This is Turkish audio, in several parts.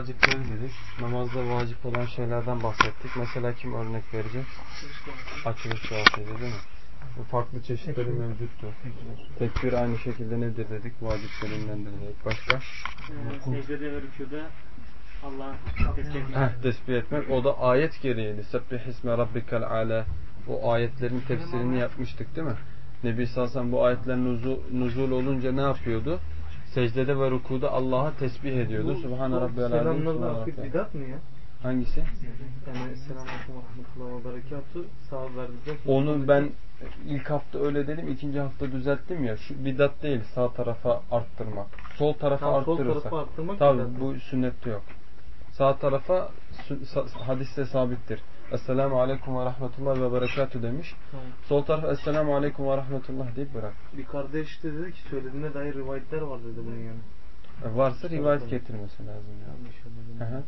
Vacipleri dedik. Namazda vacip olan şeylerden bahsettik. Mesela kim örnek verecek? Açılış duasıydı değil mi? Bu farklı çeşitleri mevcuttu. Tekbir aynı şekilde nedir dedik? Vaciplerindendir dedik. Başka? Secdede ve rükuda Allah tesbih etmek. Heh, tesbih etmek. O da ayet gereğiydi. Sebbih isme rabbikel ala. O ayetlerin tefsirini yapmıştık değil mi? Nebi Salsan bu ayetlerin nuzul, nuzul olunca ne yapıyordu? Secdede ve rukuda Allah'a tesbih ediyordu. Subhane rabbiyal azim. Selamlar rabbiyal- bidat mı ya? Hangisi? Yani ve berekatuhu sağ verdikten Onu ben ilk hafta öyle dedim, ikinci hafta düzelttim ya. Şu bidat değil, sağ tarafa arttırmak. Sol tarafa Tam sol arttırırsa. tarafa arttırmak Tabii bu sünnette yok. Sağ tarafa hadiste sabittir. Esselamu aleyküm ve rahmetullah ve berekatü demiş. Tamam. Sol tarafa Esselamu aleyküm ve rahmetullah deyip bırak. Bir kardeş de dedi ki söylediğine dair rivayetler var dedi bunun yani. E, Varsa rivayet getirmesi lazım ya. İnşallah. Hı hı.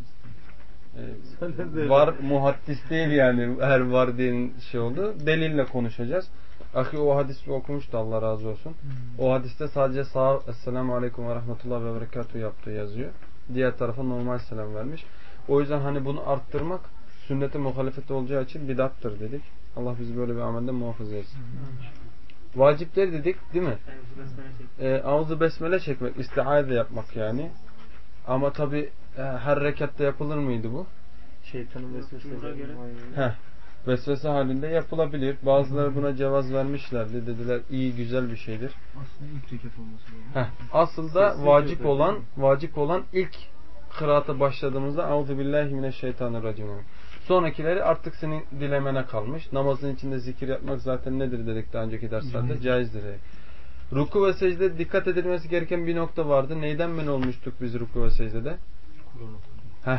Sen de E, öyle. var muhaddis değil yani her var diyenin şey oldu. Delille konuşacağız. Ahi o hadisi okumuştu Allah razı olsun. O hadiste sadece sağ Esselamu Aleyküm ve Rahmetullah ve Berekatuhu yaptığı yazıyor. Diğer tarafa normal selam vermiş. O yüzden hani bunu arttırmak sünnete muhalefet olacağı için bidattır dedik. Allah bizi böyle bir amelden muhafaza etsin. Vacipleri dedik değil mi? E, Ağzı besmele çekmek, istiade yapmak yani. Ama tabi her rekatta yapılır mıydı bu? Şeytanın vesvesesi. Heh. Vesvese halinde yapılabilir. Bazıları buna cevaz vermişlerdi. Dediler iyi güzel bir şeydir. Aslında ilk rekat olması lazım. Heh. Aslında vacip olan vacip olan ilk kıraata başladığımızda Euzu billahi mineşşeytanirracim. Sonrakileri artık senin dilemene kalmış. Namazın içinde zikir yapmak zaten nedir dedik daha önceki derslerde? Caizdir. Ruku ve secde dikkat edilmesi gereken bir nokta vardı. Neyden men olmuştuk biz ruku ve secdede? Heh.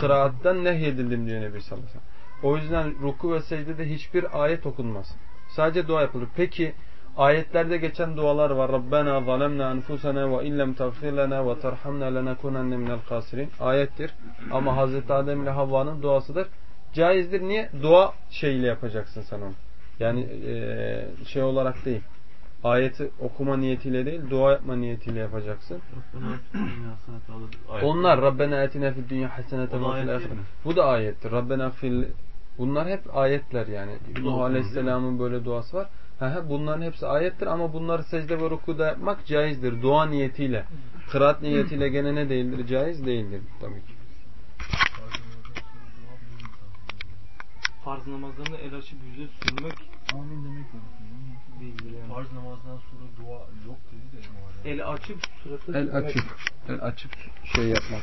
Kıraattan nehyedildim diyor Nebi sallallahu aleyhi ve sellem. O yüzden ruku ve secdede hiçbir ayet okunmaz. Sadece dua yapılır. Peki ayetlerde geçen dualar var. Rabbena zalemna enfusena ve illem tagfir lana ve terhamna lenekunenne minel khasirin. Ayettir. Ama Hazreti Adem ile Havva'nın duasıdır. Caizdir. Niye? Dua şeyle yapacaksın sen onu. Yani eee, şey olarak değil. Ayeti okuma niyetiyle değil, dua yapma niyetiyle yapacaksın. Onlar Rabbena etine fid dünya da ve fil ahiret. Bu da ayettir. Rabbena fil Bunlar hep ayetler yani. Nuh Aleyhisselam'ın böyle duası var. Bunların hepsi ayettir ama bunları secde ve rukuda yapmak caizdir. Dua niyetiyle. Kıraat niyetiyle gene ne değildir? Caiz değildir tabii ki. Farz namazlarını el açıp yüze sürmek Amin demek değildir yani. Farz namazdan sonra dua yok dedi de. El açıp suratı El açıp, el açıp şey yapmak.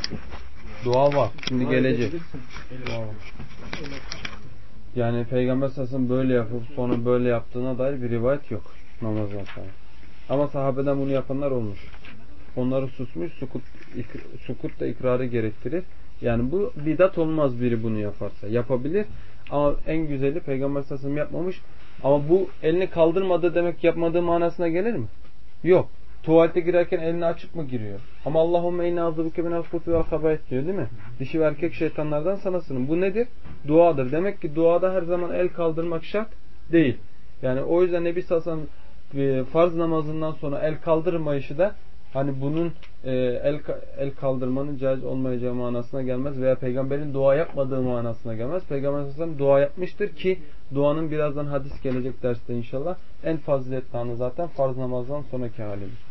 Dua var. Şimdi Dua gelecek. Dua var. Yani Peygamber sallallahu böyle yapıp sonra böyle yaptığına dair bir rivayet yok namazdan sonra. Ama sahabeden bunu yapanlar olmuş. Onları susmuş, sukut, ik- sukut da ikrarı gerektirir. Yani bu bidat olmaz biri bunu yaparsa. Yapabilir ama en güzeli Peygamber sallallahu yapmamış. Ama bu elini kaldırmadı demek yapmadığı manasına gelir mi? Yok. Tuvalete girerken elini açıp mı giriyor? Ama Allahümme inne azıbuke minel hutu vel habayet diyor değil mi? Dişi ve erkek şeytanlardan sana sığının. Bu nedir? Duadır. Demek ki duada her zaman el kaldırmak şart değil. Yani o yüzden Nebi ve sellem, e, farz namazından sonra el kaldırmayışı da hani bunun e, el, el kaldırmanın caiz olmayacağı manasına gelmez veya peygamberin dua yapmadığı manasına gelmez. Peygamber sallallahu ve dua yapmıştır ki duanın birazdan hadis gelecek derste inşallah en faziletli anı zaten farz namazdan sonraki halidir.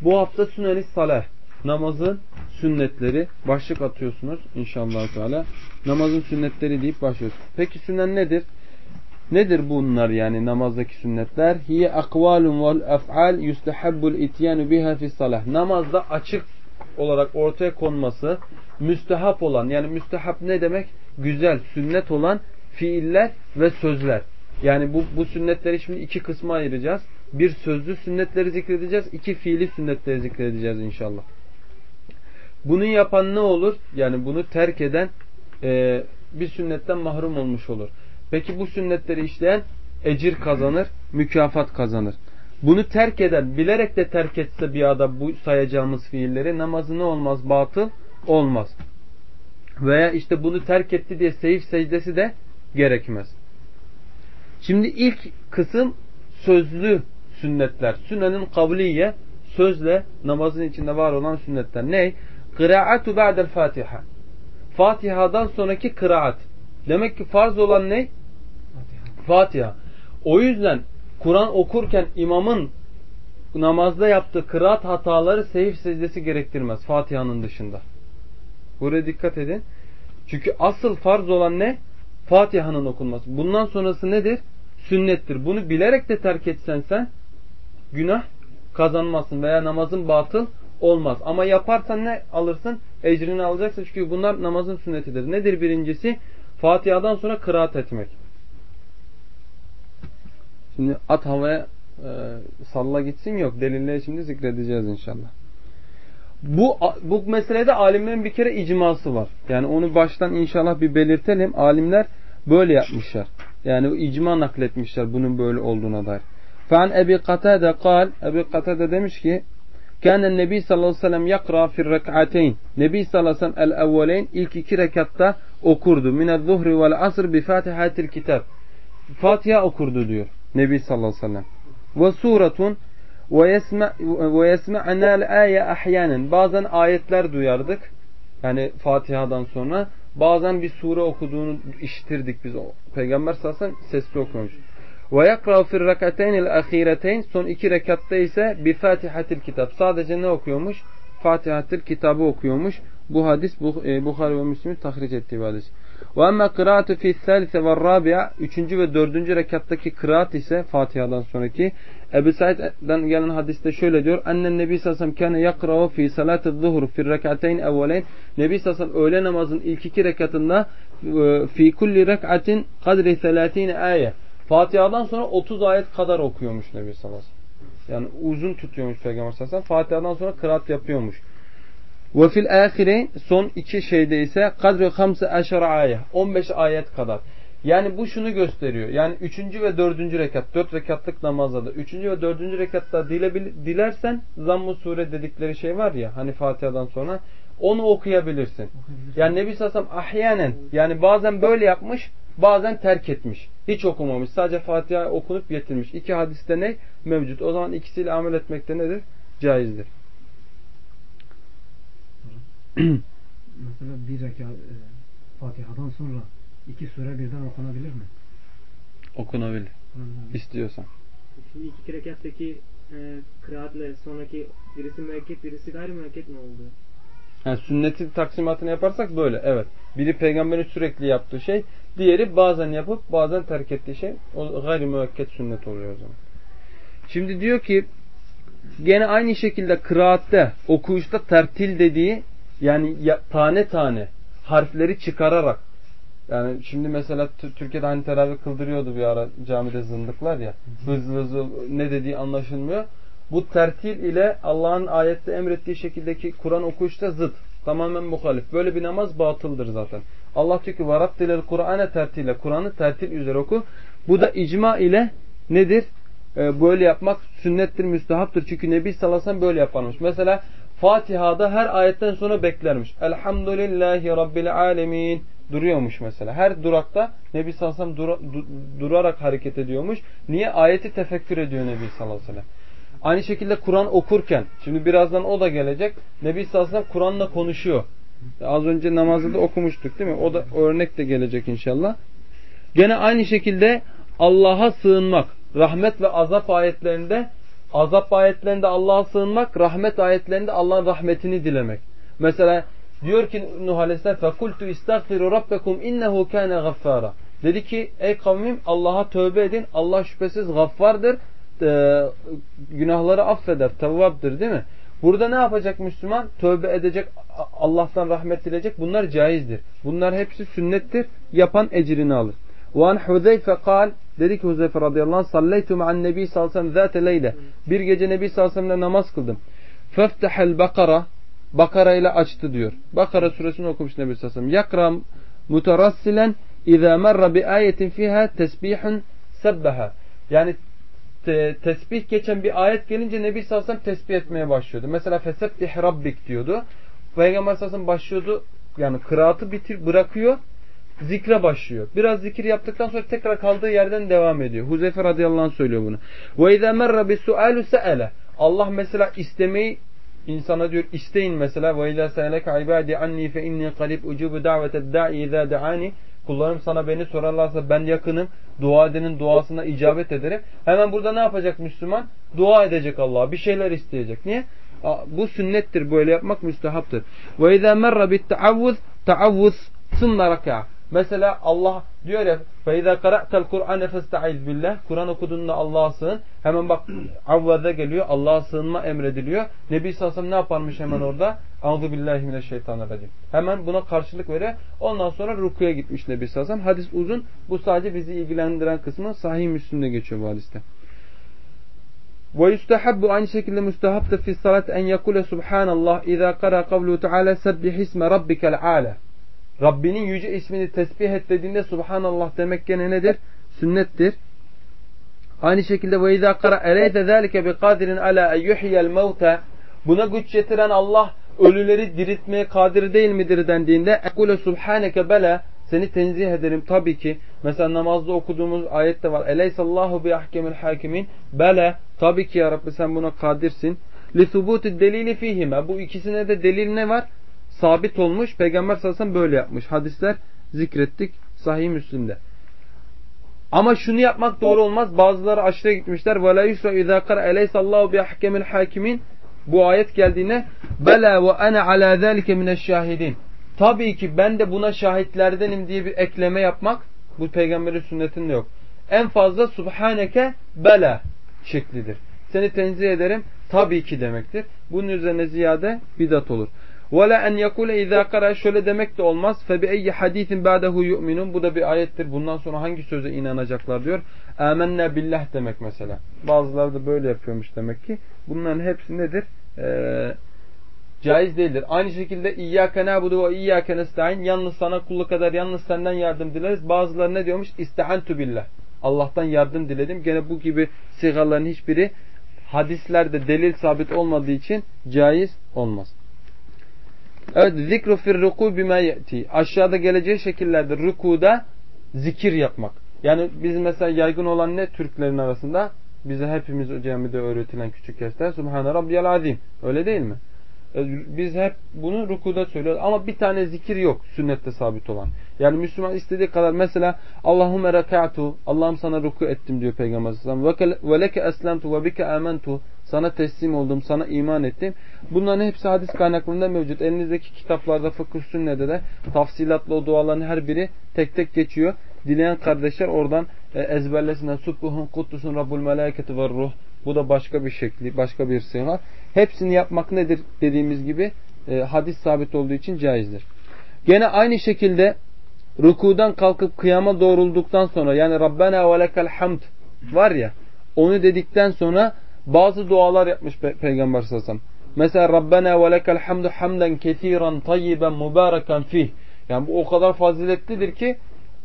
Bu hafta sünnet-i salah. Namazın sünnetleri başlık atıyorsunuz inşallah Teala. Namazın sünnetleri deyip başlıyoruz. Peki sünnet nedir? Nedir bunlar yani namazdaki sünnetler? Hiye akvalun vel ef'al yustahabbul ityanu biha fi salah. Namazda açık olarak ortaya konması müstehap olan yani müstehap ne demek? Güzel, sünnet olan fiiller ve sözler. Yani bu, bu sünnetleri şimdi iki kısma ayıracağız. Bir sözlü sünnetleri zikredeceğiz. iki fiili sünnetleri zikredeceğiz inşallah. Bunu yapan ne olur? Yani bunu terk eden e, bir sünnetten mahrum olmuş olur. Peki bu sünnetleri işleyen ecir kazanır, mükafat kazanır. Bunu terk eden, bilerek de terk etse bir adam bu sayacağımız fiilleri namazı ne olmaz? Batıl olmaz. Veya işte bunu terk etti diye seyif secdesi de gerekmez. Şimdi ilk kısım sözlü sünnetler. Sünnenin kavliye sözle namazın içinde var olan sünnetler. Ne? Kıraatu ba'del Fatiha. Fatiha'dan sonraki kıraat. Demek ki farz olan ne? Fatiha. O yüzden Kur'an okurken imamın namazda yaptığı kıraat hataları sehif secdesi gerektirmez Fatiha'nın dışında. Buraya dikkat edin. Çünkü asıl farz olan ne? Fatiha'nın okunması. Bundan sonrası nedir? Sünnettir. Bunu bilerek de terk etsen sen günah kazanmazsın veya namazın batıl olmaz. Ama yaparsan ne alırsın? Ecrini alacaksın. Çünkü bunlar namazın sünnetidir. Nedir birincisi? Fatiha'dan sonra kıraat etmek. Şimdi at havaya e, salla gitsin yok. Delilleri şimdi zikredeceğiz inşallah. Bu bu meselede alimlerin bir kere icması var. Yani onu baştan inşallah bir belirtelim. Alimler böyle yapmışlar. Yani icma nakletmişler bunun böyle olduğuna dair. Fan Ebi Katade kal, Ebi Katade demiş ki Kâne Nebi sallallahu aleyhi ve sellem yakra fir rek'ateyn. Nebi sallallahu aleyhi ve sellem el evveleyn ilk iki rekatta okurdu. Minel zuhri vel asr bi fatihatil kitab. Fatiha okurdu diyor Nebi sallallahu aleyhi ve sellem. Ve suretun ve yesme'nâ âye ahyanen. Bazen ayetler duyardık. Yani Fatiha'dan sonra. Bazen bir sure okuduğunu işitirdik biz. Peygamber sallallahu aleyhi ve sellem sesli okuyormuş. Ve yakra'u fir rekateynil ahireteyn. Son iki rekatta ise bi fatihatil kitap. Sadece ne okuyormuş? Fatihatil kitabı okuyormuş. Bu hadis e, Bukhari ve Müslim'in tahric ettiği bir hadis. Ve emme kıraatü fi thalithe ve rabia. Üçüncü ve dördüncü rekattaki kıraat ise Fatiha'dan sonraki. Ebu Said'den gelen hadiste şöyle diyor. Annen Nebi Sassam kâne yakra'u fi salatı zuhur fi rekateyn evveleyn. Nebi Sassam öğle namazın ilk iki rekatında e, fi kulli rekatin kadri selatine ayet. Fatiha'dan sonra 30 ayet kadar okuyormuş Nebi sellem. Yani uzun tutuyormuş Peygamber sellem. Fatiha'dan sonra kıraat yapıyormuş. Ve fil ahire son iki şeyde ise kadri hamse aşara ayet. 15 ayet kadar. Yani bu şunu gösteriyor. Yani üçüncü ve dördüncü rekat, dört rekatlık namazda da üçüncü ve dördüncü rekatta dile, dilersen zamm-ı sure dedikleri şey var ya hani Fatiha'dan sonra onu okuyabilirsin. Yani Nebi Sassam ahyanen yani bazen böyle yapmış bazen terk etmiş. Hiç okumamış. Sadece Fatiha okunup yetirmiş. İki hadiste ne? Mevcut. O zaman ikisiyle amel etmekte nedir? Caizdir. Mesela bir rekat e, Fatiha'dan sonra iki sure birden okunabilir mi? Okunabilir. İstiyorsan. Şimdi iki rekattaki e, kıraatle sonraki birisi müekket birisi gayri müekket mi oldu? Yani sünneti taksimatını yaparsak böyle. Evet. Biri peygamberin sürekli yaptığı şey. Diğeri bazen yapıp bazen terk ettiği şey. O gayri müekket sünnet oluyor o zaman. Şimdi diyor ki gene aynı şekilde kıraatte, okuyuşta tertil dediği yani tane tane harfleri çıkararak yani şimdi mesela Türkiye'de hani teravih kıldırıyordu bir ara camide zındıklar ya. Hızlı hızlı ne dediği anlaşılmıyor. Bu tertil ile Allah'ın ayette emrettiği şekildeki Kur'an okuyuşta zıt. Tamamen muhalif. Böyle bir namaz batıldır zaten. Allah diyor ki varattilel Kur'an'e tertile. Kur'an'ı tertil üzere oku. Bu da icma ile nedir? Ee, böyle yapmak sünnettir, müstehaptır. Çünkü Nebi sallallahu aleyhi ve sellem böyle yaparmış. Mesela Fatiha'da her ayetten sonra beklermiş. Elhamdülillahi Rabbil alemin duruyormuş mesela. Her durakta Nebi sallallahu aleyhi ve sellem dura, du, durarak hareket ediyormuş. Niye? Ayeti tefekkür ediyor Nebi sallallahu aleyhi. Aynı şekilde Kur'an okurken, şimdi birazdan o da gelecek. Nebi sallallahu aleyhi Kur'an'la konuşuyor. Az önce namazda da okumuştuk değil mi? O da örnek de gelecek inşallah. Gene aynı şekilde Allah'a sığınmak. Rahmet ve azap ayetlerinde azap ayetlerinde Allah'a sığınmak, rahmet ayetlerinde Allah'ın rahmetini dilemek. Mesela diyor ki Nuh Aleyhisselam فَقُلْتُ اِسْتَغْفِرُ رَبَّكُمْ اِنَّهُ كَانَ غَفَّارًا Dedi ki ey kavmim Allah'a tövbe edin. Allah şüphesiz gaffardır. E, günahları affeder. Tevvaptır değil mi? Burada ne yapacak Müslüman? Tövbe edecek, Allah'tan rahmet dileyecek. Bunlar caizdir. Bunlar hepsi sünnettir. Yapan ecrini alır. وَاَنْ حُذَيْفَ قال Dedi ki Huzeyfe radıyallahu anh salleytu ma'an nebi sallallahu aleyhi ve sellem leyle. Bir gece nebi sallallahu aleyhi ve namaz kıldım. Feftehel bakara Bakara ile açtı diyor. Bakara suresini okumuş Nebi sallallahu aleyhi ve sellem. Yakram muterassilen اِذَا مَرَّ بِآيَةٍ فِيهَا تَسْبِيحٌ سَبَّهَا Yani te, tesbih geçen bir ayet gelince Nebi sallallahu aleyhi ve sellem tesbih etmeye başlıyordu. Mesela fesebbih rabbik diyordu. Peygamber sallallahu aleyhi ve sellem başlıyordu. Yani kıraatı bitir bırakıyor. Zikre başlıyor. Biraz zikir yaptıktan sonra tekrar kaldığı yerden devam ediyor. Huzeyfe radıyallahu anh söylüyor bunu. Merre bis su'alu se'ele. Allah mesela istemeyi insana diyor isteyin mesela se'eleke ibâdi anni fe inni qarib ucubu daveted da'i izâ da'ani kullarım sana beni sorarlarsa ben yakınım. Dua edenin duasına icabet ederim. Hemen burada ne yapacak Müslüman? Dua edecek Allah'a. Bir şeyler isteyecek. Niye? Bu sünnettir. Böyle yapmak müstehaptır. Merre bit ta'avvuz ta'avvuz sınna raka'a. Mesela Allah diyor ya فَاِذَا قَرَأْتَ الْقُرْآنَ فَاسْتَعِذْ billah. Kur'an okuduğunda Allah'a sığın. Hemen bak avvada geliyor. Allah'a sığınma emrediliyor. Nebi sallallahu ne yaparmış hemen orada? Auzu billahi mineşşeytanirracim. Hemen buna karşılık veriyor. Ondan sonra rukuya gitmiş Nebi sallallahu Hadis uzun. Bu sadece bizi ilgilendiren kısmı sahih Müslim'de geçiyor bu hadiste. Ve yustahabbu aynı şekilde müstehaptır fi salat en yekule subhanallah izâ kara kavlu teâlâ sebbih isme rabbikel âle. Rabbinin yüce ismini tesbih et dediğinde Subhanallah demek gene nedir? Sünnettir. Aynı şekilde ve izâ kara eleyse zâlike bi kadirin alâ en yuhyel mevte Buna güç getiren Allah ölüleri diriltmeye kadir değil midir dendiğinde ekule subhaneke bela seni tenzih ederim tabii ki. Mesela namazda okuduğumuz ayette var. Eleysallahu bi ahkemil hakimin. Bela tabii ki ya Rabbi sen buna kadirsin. Li thubuti delili fihime. Bu ikisine de delil ne var? Sabit olmuş. Peygamber sallallahu aleyhi ve sellem böyle yapmış. Hadisler zikrettik Sahih Müslim'de. Ama şunu yapmak doğru olmaz. Bazıları aşırı gitmişler. Ve la yusra izâ kara eleysallahu bi ahkemil hakimin. Bu ayet geldiğine bela ve ana ala zâlike mineşşâhidin. Tabii ki ben de buna şahitlerdenim diye bir ekleme yapmak bu peygamberin sünnetinde yok. En fazla subhaneke bela şeklidir. Seni tenzih ederim tabii ki demektir. Bunun üzerine ziyade bidat olur. Ve la en yekule izâ kara şöyle demek de olmaz. Fe bi eyyi hadisin. Bu da bir ayettir. Bundan sonra hangi söze inanacaklar diyor. Âmennâ billah demek mesela. Bazıları da böyle yapıyormuş demek ki. Bunların hepsi nedir? Ee, caiz değildir. Aynı şekilde İyyâke nâbudu ve İyyâke. Yalnız sana kulluk kadar yalnız senden yardım dileriz. Bazıları ne diyormuş? İstehentu billah. Allah'tan yardım diledim. Gene bu gibi sigaların hiçbiri hadislerde delil sabit olmadığı için caiz olmaz. Evet zikru fir ruku bima yeti. Aşağıda geleceği şekillerde rükuda zikir yapmak. Yani biz mesela yaygın olan ne Türklerin arasında? Bize hepimiz camide öğretilen küçük yaşta Subhane Rabbiyal Azim. Öyle değil mi? E, biz hep bunu rukuda söylüyoruz. Ama bir tane zikir yok sünnette sabit olan. Yani Müslüman istediği kadar mesela Allahümme rekatu Allah'ım sana ruku ettim diyor Peygamber sallallahu ve leke eslemtu ve bike amentu sana teslim oldum, sana iman ettim. Bunların hepsi hadis kaynaklarında mevcut. Elinizdeki kitaplarda fıkıh sünnede de tafsilatlı o duaların her biri tek tek geçiyor. Dileyen kardeşler oradan e, ezberlesinler. Subbuhun kutlusun Rabbul meleketi ve ruh. Bu da başka bir şekli, başka bir var. Hepsini yapmak nedir dediğimiz gibi e, hadis sabit olduğu için caizdir. Gene aynı şekilde rukudan kalkıp kıyama doğrulduktan sonra yani Rabbena ve lekel hamd var ya onu dedikten sonra bazı dualar yapmış Pe Peygamber sallallahu aleyhi ve sellem. Mesela Rabbena ve lekel hamdu hamden kesiren tayyiben mübareken fih. Yani bu o kadar faziletlidir ki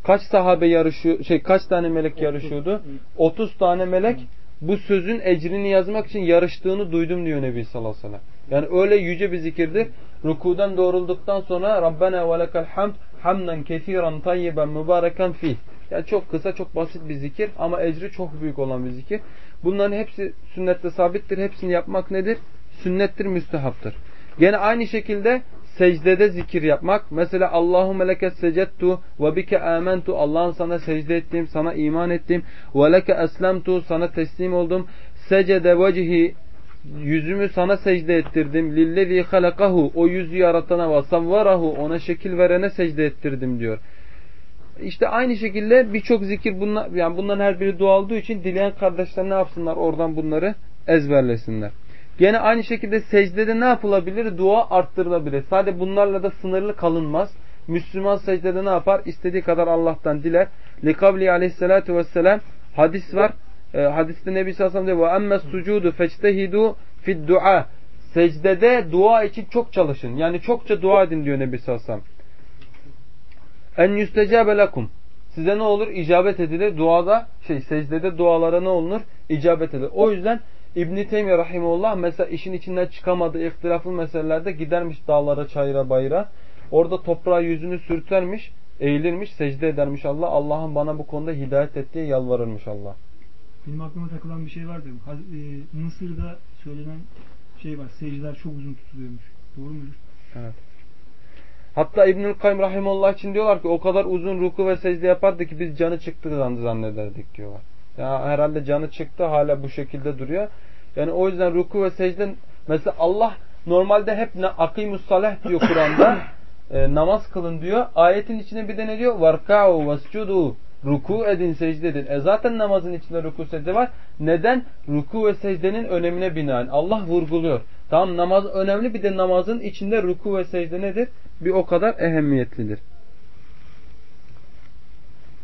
kaç sahabe yarışıyor, şey kaç tane melek yarışıyordu? 30 tane melek bu sözün ecrini yazmak için yarıştığını duydum diyor Nebi sallallahu aleyhi ve sellem. Yani öyle yüce bir zikirdir. Rukudan doğrulduktan sonra Rabbena ve lekel hamd hamden kesiren tayyiben mübareken fih. Yani çok kısa, çok basit bir zikir ama ecri çok büyük olan bir zikir. Bunların hepsi sünnette sabittir. Hepsini yapmak nedir? Sünnettir, müstehaptır. Gene aynı şekilde secdede zikir yapmak. Mesela Allahu leke secettu ve bike amentu. Allah'ın sana secde ettim, sana iman ettim. Ve leke eslemtu. Sana teslim oldum. Secede vecihi yüzümü sana secde ettirdim. Lillezî halakahu. O yüzü yaratana ve savvarahu. Ona şekil verene secde ettirdim diyor. İşte aynı şekilde birçok zikir bunlar, yani bunların her biri dua olduğu için dileyen kardeşler ne yapsınlar? Oradan bunları ezberlesinler. Gene aynı şekilde secdede ne yapılabilir? Dua arttırılabilir. Sadece bunlarla da sınırlı kalınmaz. Müslüman secdede ne yapar? İstediği kadar Allah'tan diler. Likavli aleyhissalatu vesselam hadis var. E, hadiste Nebi sallallahu aleyhi ve sellem diyor. وَاَمَّا السُّجُودُ فَاجْتَهِدُوا فِي الدُّعَى Secdede dua için çok çalışın. Yani çokça dua edin diyor Nebi sallallahu aleyhi ve sellem. En yüstecabe lekum. Size ne olur? İcabet edilir. Duada, şey secdede dualara ne olunur? İcabet edilir. O yüzden İbn-i Teymiye Rahimullah mesela işin içinden çıkamadığı ihtilaflı meselelerde gidermiş dağlara, çayıra, bayıra. Orada toprağa yüzünü sürtermiş, eğilirmiş, secde edermiş Allah. Allah'ın bana bu konuda hidayet et diye yalvarırmış Allah. Benim aklıma takılan bir şey vardı. E, Mısır'da söylenen şey var. Secdeler çok uzun tutuluyormuş. Doğru mudur? Evet. Hatta İbnül Kayyum Rahimullah için diyorlar ki o kadar uzun ruku ve secde yapardı ki biz canı çıktı zannederdik diyorlar. Ya herhalde canı çıktı hala bu şekilde duruyor. Yani o yüzden ruku ve secde mesela Allah normalde hep ne akimus salah diyor Kur'an'da. e, namaz kılın diyor. Ayetin içine bir de ne diyor? Varka'u vescudu. Ruku edin, secde edin. E zaten namazın içinde ruku secde var. Neden? Ruku ve secdenin önemine binaen. Allah vurguluyor. Tamam namaz önemli bir de namazın içinde ruku ve secde nedir? Bir o kadar ehemmiyetlidir.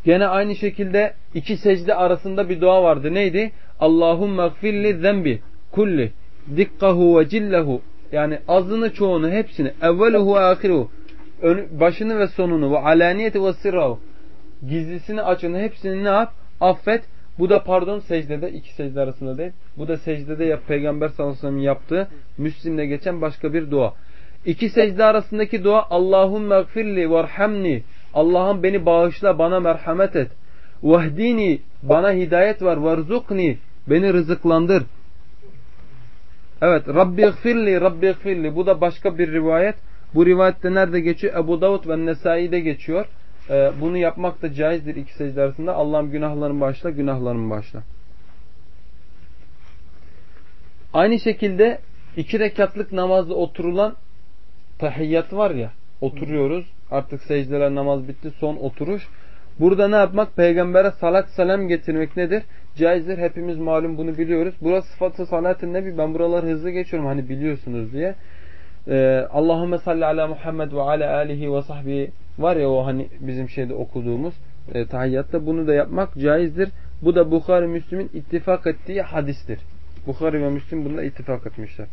Gene aynı şekilde iki secde arasında bir dua vardı. Neydi? Allahümme gfirli zembi kulli dikkahu ve cillehu yani azını çoğunu hepsini evveluhu ve ahiruhu başını ve sonunu ve alaniyeti ve sirrahu gizlisini açını hepsini ne yap? Affet. Bu da pardon secdede iki secde arasında değil. Bu da secdede yap, Peygamber sallallahu aleyhi ve sellem yaptığı Müslim'de geçen başka bir dua. İki secde arasındaki dua Allahümme gfirli varhamni Allah'ım beni bağışla bana merhamet et. Vahdini bana hidayet var. Varzukni beni rızıklandır. Evet Rabbi gfirli Rabbi gfirli bu da başka bir rivayet. Bu rivayette nerede geçiyor? Ebu Davud ve Nesai'de geçiyor. Ee, bunu yapmak da caizdir iki secde arasında. Allah'ım günahlarımı bağışla, günahlarımı bağışla. Aynı şekilde iki rekatlık namazda oturulan tahiyyat var ya, oturuyoruz. Artık secdeler namaz bitti, son oturuş. Burada ne yapmak? Peygambere salat selam getirmek nedir? Caizdir. Hepimiz malum bunu biliyoruz. Burası sıfatı salatın nebi. Ben buraları hızlı geçiyorum hani biliyorsunuz diye. Ee, Allahümme salli ala Muhammed ve ala alihi ve sahbihi var ya o hani bizim şeyde okuduğumuz e, tahiyyatta bunu da yapmak caizdir. Bu da Bukhari Müslim'in ittifak ettiği hadistir. Bukhari ve Müslim bunda ittifak etmişler.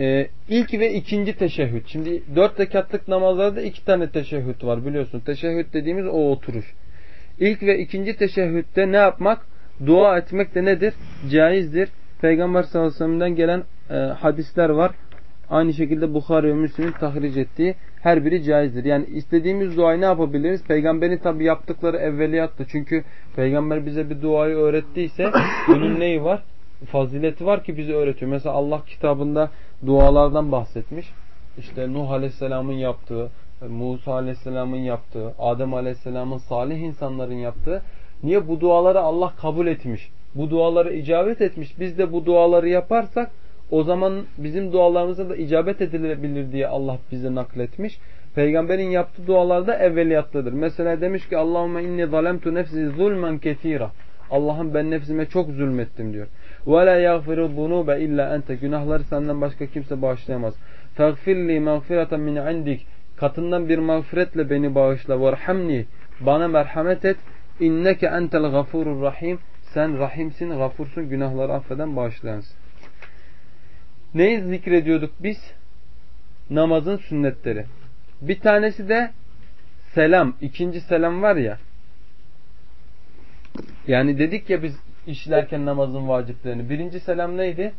Ee, ilk ve ikinci teşehhüd. Şimdi dört rekatlık namazlarda iki tane teşehhüd var biliyorsun. Teşehhüd dediğimiz o oturuş. İlk ve ikinci teşehhütte ne yapmak? Dua etmek de nedir? Caizdir. Peygamber sallallahu aleyhi ve sellem'den gelen e, hadisler var. Aynı şekilde Bukhari ve Müslim'in tahric ettiği her biri caizdir. Yani istediğimiz duayı ne yapabiliriz? Peygamberin tabi yaptıkları evveliyattı. Çünkü peygamber bize bir duayı öğrettiyse bunun neyi var? Fazileti var ki bize öğretiyor. Mesela Allah kitabında dualardan bahsetmiş. İşte Nuh Aleyhisselam'ın yaptığı, Musa Aleyhisselam'ın yaptığı, Adem Aleyhisselam'ın salih insanların yaptığı. Niye bu duaları Allah kabul etmiş? Bu duaları icabet etmiş. Biz de bu duaları yaparsak o zaman bizim dualarımıza da icabet edilebilir diye Allah bize nakletmiş. Peygamberin yaptığı dualarda evveliyatlıdır. Mesela demiş ki Allahümme inni zalemtu nefsi zulmen ketira. Allah'ım ben nefsime çok zulmettim diyor. Ve la yaghfiru zunube illa ente. Günahları senden başka kimse bağışlayamaz. Faghfirli mağfireten min indik. Katından bir mağfiretle beni bağışla. Varhamni. Bana merhamet et. İnneke entel gafurur rahim. Sen rahimsin, gafursun, günahları affeden, bağışlayansın. Neyi zikrediyorduk biz? Namazın sünnetleri. Bir tanesi de selam. İkinci selam var ya. Yani dedik ya biz işlerken namazın vaciplerini. Birinci selam neydi?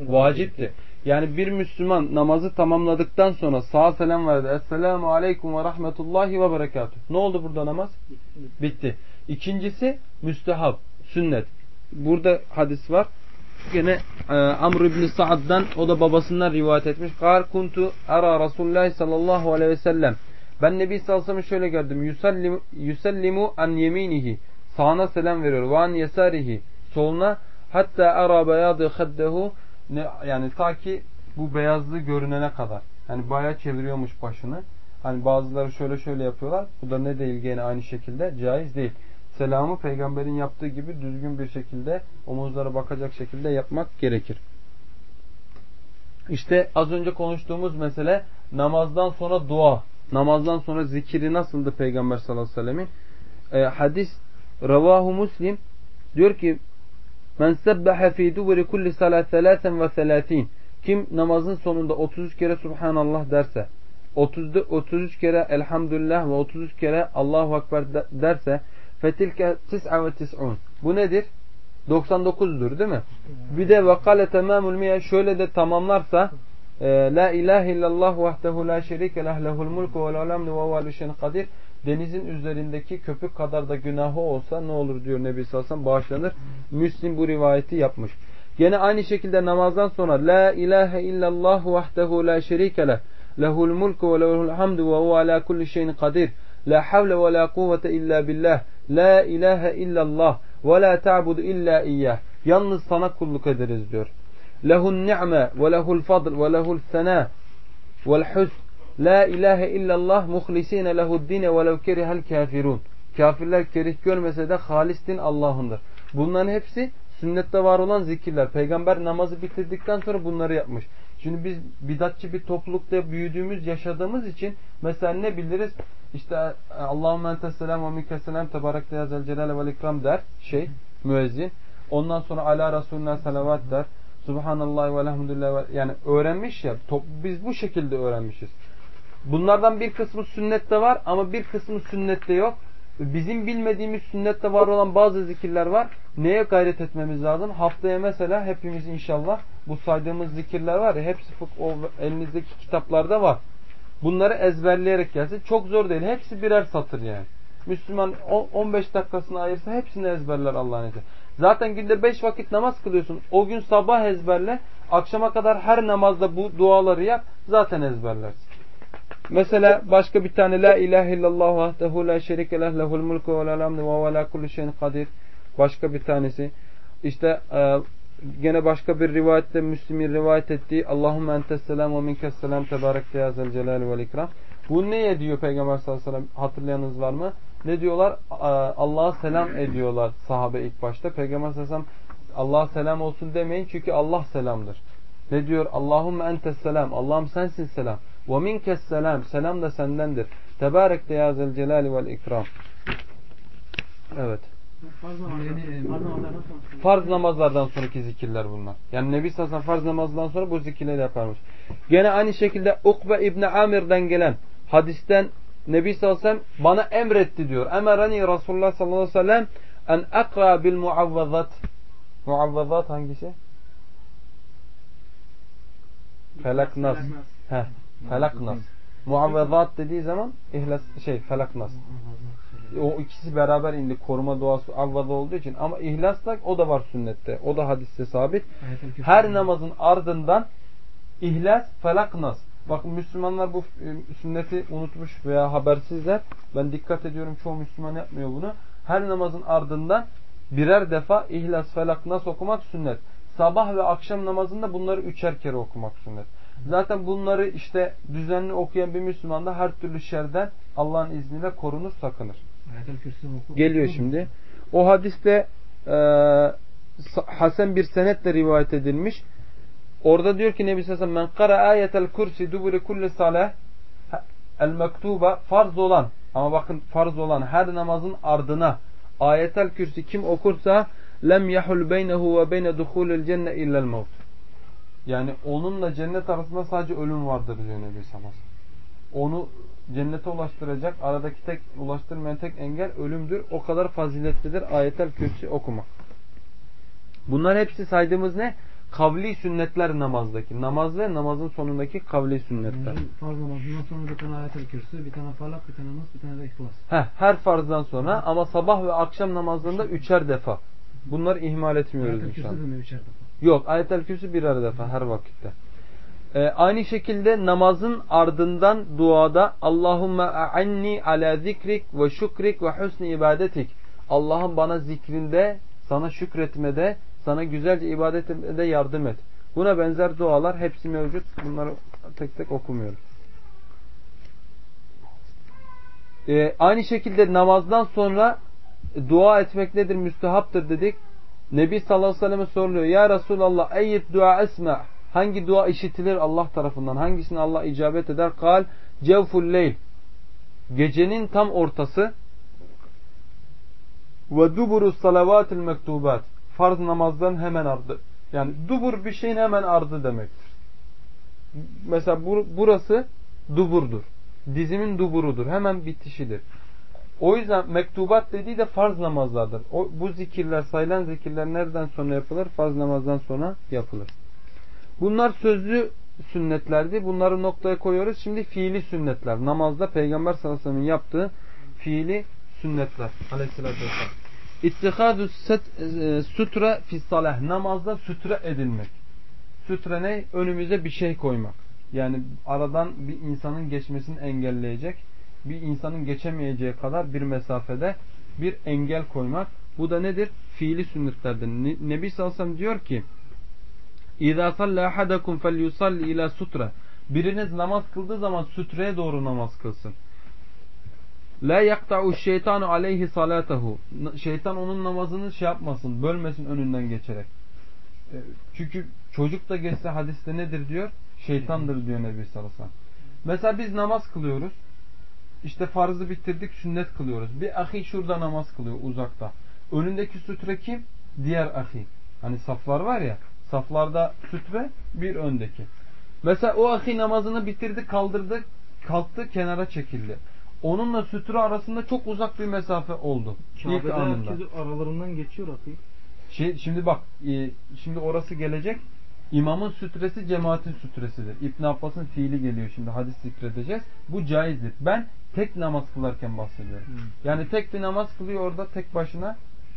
Vacipti. Yani bir Müslüman namazı tamamladıktan sonra sağ selam verdi. Esselamu aleyküm ve rahmetullahi ve berekatuhu. Ne oldu burada namaz? Bitti. İkincisi müstehab, sünnet. Burada hadis var. Gene e, Amr ibn Sa'ad'dan o da babasından rivayet etmiş. Kar kuntu ara Resulullah sallallahu aleyhi ve sellem. Ben Nebi sallallahu aleyhi ve sellem şöyle gördüm. Yusallimu an yeminihi. Sağına selam veriyor. Ve an yesarihi. Soluna hatta ara beyadı haddehu yani ta ki bu beyazlığı görünene kadar. Yani bayağı çeviriyormuş başını. Hani bazıları şöyle şöyle yapıyorlar. Bu da ne değil gene aynı şekilde caiz değil. Selamı peygamberin yaptığı gibi düzgün bir şekilde omuzlara bakacak şekilde yapmak gerekir. İşte az önce konuştuğumuz mesele namazdan sonra dua. Namazdan sonra zikiri nasıldı peygamber sallallahu aleyhi ve sellemin? E, hadis Ravahu Muslim diyor ki Men sebbehe fi duburi kulli salat selasen ve selatin. Kim namazın sonunda 33 kere Subhanallah derse, 30, 33 kere Elhamdülillah ve 33 kere Allahu Ekber derse, fetilke tis'a ve tis'un. Bu nedir? 99'dur değil mi? Bir de vakale tamamul miye şöyle de tamamlarsa La ilahe illallah vahdehu la şerike leh lehul mulku ve le'lemnu ve huve kadir denizin üzerindeki köpük kadar da günahı olsa ne olur diyor Nebi sellem bağışlanır. Müslim bu rivayeti yapmış. Gene aynı şekilde namazdan sonra La ilahe illallah vahdehu la şerike leh. Lehul mulku ve lehul hamdu ve huve ala kulli şeyin kadir. La havle ve la kuvvete illa billah. La ilahe illallah ve la ta'budu illa iyyah. Yalnız sana kulluk ederiz diyor. Lehun ni'me ve lehul fadl ve lehul sena vel husn. La ilahe illallah muhlisine lehud dine ve lev kerihel kafirun. Kafirler kerih görmese de halis din Allah'ındır. Bunların hepsi sünnette var olan zikirler. Peygamber namazı bitirdikten sonra bunları yapmış. Şimdi biz bidatçı bir toplulukta büyüdüğümüz, yaşadığımız için mesela ne biliriz? İşte Allahümme entes selam ve minkesselam tebarek yazel celale vel ikram der şey müezzin. Ondan sonra ala Resulüne salavat der. Subhanallah ve elhamdülillah yani öğrenmiş ya. Top, biz bu şekilde öğrenmişiz. Bunlardan bir kısmı sünnette var ama bir kısmı sünnette yok. Bizim bilmediğimiz sünnette var olan bazı zikirler var. Neye gayret etmemiz lazım? Haftaya mesela hepimiz inşallah bu saydığımız zikirler var ya hepsi o elinizdeki kitaplarda var. Bunları ezberleyerek gelsin. Çok zor değil. Hepsi birer satır yani. Müslüman 15 dakikasını ayırsa hepsini ezberler Allah'ın izniyle. Zaten günde 5 vakit namaz kılıyorsun. O gün sabah ezberle. Akşama kadar her namazda bu duaları yap. Zaten ezberlersin. Mesela başka bir tane La ilahe illallah vahdehu la şerike leh lehul mulku ve lehul hamdu ve ala kulli şeyin kadir. Başka bir tanesi. İşte e, gene başka bir rivayette Müslim'in rivayet ettiği Allahümme entes selam ve minkes selam tebarek ya celal ve ikram. Bu ne diyor Peygamber sallallahu aleyhi ve sellem? Hatırlayanınız var mı? Ne diyorlar? Allah'a selam ediyorlar sahabe ilk başta. Peygamber sallallahu aleyhi ve sellem Allah'a selam olsun demeyin çünkü Allah selamdır. Ne diyor? Allahümme entes selam. Allah'ım sensin selam. Ve minkes selam. Selam da sendendir. Tebarek de ya zelcelali vel ikram. Evet. Farz namazlardan, sonraki zikirler bunlar. Yani Nebi Sassan farz namazdan sonra bu zikirleri yaparmış. Gene aynı şekilde Ukbe İbni Amir'den gelen hadisten Nebi Sassan bana emretti diyor. Emerani Resulullah sallallahu aleyhi ve sellem en akra bil muavvazat. Muavvazat hangisi? Felak nas. Heh, felak nas. Muavvazat dediği zaman ihlas şey felak nas. O ikisi beraber indi. Koruma duası avvada olduğu için. Ama ihlasla o da var sünnette. O da hadiste sabit. Her namazın ardından ihlas, felak, nas. Bakın Müslümanlar bu e, sünneti unutmuş veya habersizler. Ben dikkat ediyorum çoğu Müslüman yapmıyor bunu. Her namazın ardından birer defa ihlas, felak, nas okumak sünnet. Sabah ve akşam namazında bunları üçer kere okumak sünnet. Zaten bunları işte düzenli okuyan bir Müslüman da her türlü şerden Allah'ın izniyle korunur, sakınır. Geliyor şimdi. O hadiste e, Hasan bir senetle rivayet edilmiş. Orada diyor ki Nebi Sallallahu men kara ayetel kursi duburi kulli salah el mektuba farz olan ama bakın farz olan her namazın ardına ayetel kürsi kim okursa lem yahul beynehu ve beyne duhulil cenne illel mevt. Yani onunla cennet arasında sadece ölüm vardır diyor Nebi Sallallahu Onu cennete ulaştıracak aradaki tek ulaştırmayan tek engel ölümdür. O kadar faziletlidir ayetel kürsi okumak. Bunlar hepsi saydığımız ne? Kavli sünnetler namazdaki. Namaz ve namazın sonundaki kavli sünnetler. Yani farz namazından sonra bir tane ayetel kürsü, bir tane falak, bir tane nas, bir tane de ihlas. Heh, her farzdan sonra ama sabah ve akşam namazlarında üçer defa. Bunları ihmal etmiyoruz ayetel kürsü de mi üçer defa? Yok ayetel kürsü birer defa her vakitte. Ee, aynı şekilde namazın ardından duada Allahümme a'anni ala zikrik ve şükrik ve husni ibadetik. Allah'ım bana zikrinde, sana şükretmede, sana güzelce ibadet yardım et. Buna benzer dualar hepsi mevcut. Bunları tek tek okumuyoruz. Ee, aynı şekilde namazdan sonra dua etmek nedir? Müstehaptır dedik. Nebi sallallahu aleyhi ve selleme soruluyor. Ya Resulallah eyyid dua esma. Hangi dua işitilir Allah tarafından? Hangisini Allah icabet eder? Kal cevful leyl. Gecenin tam ortası ve duburu salavatil mektubat. Farz namazdan hemen ardı. Yani dubur bir şeyin hemen ardı demektir. Mesela bur burası duburdur. Dizimin duburudur. Hemen bitişidir. O yüzden mektubat dediği de farz namazlardır. O, bu zikirler, sayılan zikirler nereden sonra yapılır? Farz namazdan sonra yapılır. Bunlar sözlü sünnetlerdi. Bunları noktaya koyuyoruz. Şimdi fiili sünnetler. Namazda Peygamber sallallahu aleyhi ve sellem'in yaptığı fiili sünnetler. Aleyhisselatü vesselam. İttihadu e, sutre fissalah. Namazda sütre edilmek. Sütre ne? Önümüze bir şey koymak. Yani aradan bir insanın geçmesini engelleyecek, bir insanın geçemeyeceği kadar bir mesafede bir engel koymak. Bu da nedir? Fiili sünnetlerden. Nebi sallallahu diyor ki İzâ sallâ ahadakum felyusalli ilâ sutra. Biriniz namaz kıldığı zaman sütreye doğru namaz kılsın. La yakta'u şeytanu aleyhi salatahu. Şeytan onun namazını şey yapmasın, bölmesin önünden geçerek. E, çünkü çocuk da geçse hadiste nedir diyor? Şeytandır diyor Nebi sallallahu Mesela biz namaz kılıyoruz. İşte farzı bitirdik, sünnet kılıyoruz. Bir ahi şurada namaz kılıyor uzakta. Önündeki sütre kim? Diğer ahi. Hani saflar var ya, saflarda sütre bir öndeki. Mesela o ahi namazını bitirdi, kaldırdı, kalktı, kenara çekildi onunla sütre arasında çok uzak bir mesafe oldu. Kabe'de herkes aralarından geçiyor akıyı. Şey, şimdi bak e, şimdi orası gelecek. İmamın sütresi cemaatin sütresidir. İbn Abbas'ın fiili geliyor şimdi hadis zikredeceğiz. Bu caizdir. Ben tek namaz kılarken bahsediyorum. Hmm. Yani tek bir namaz kılıyor orada tek başına.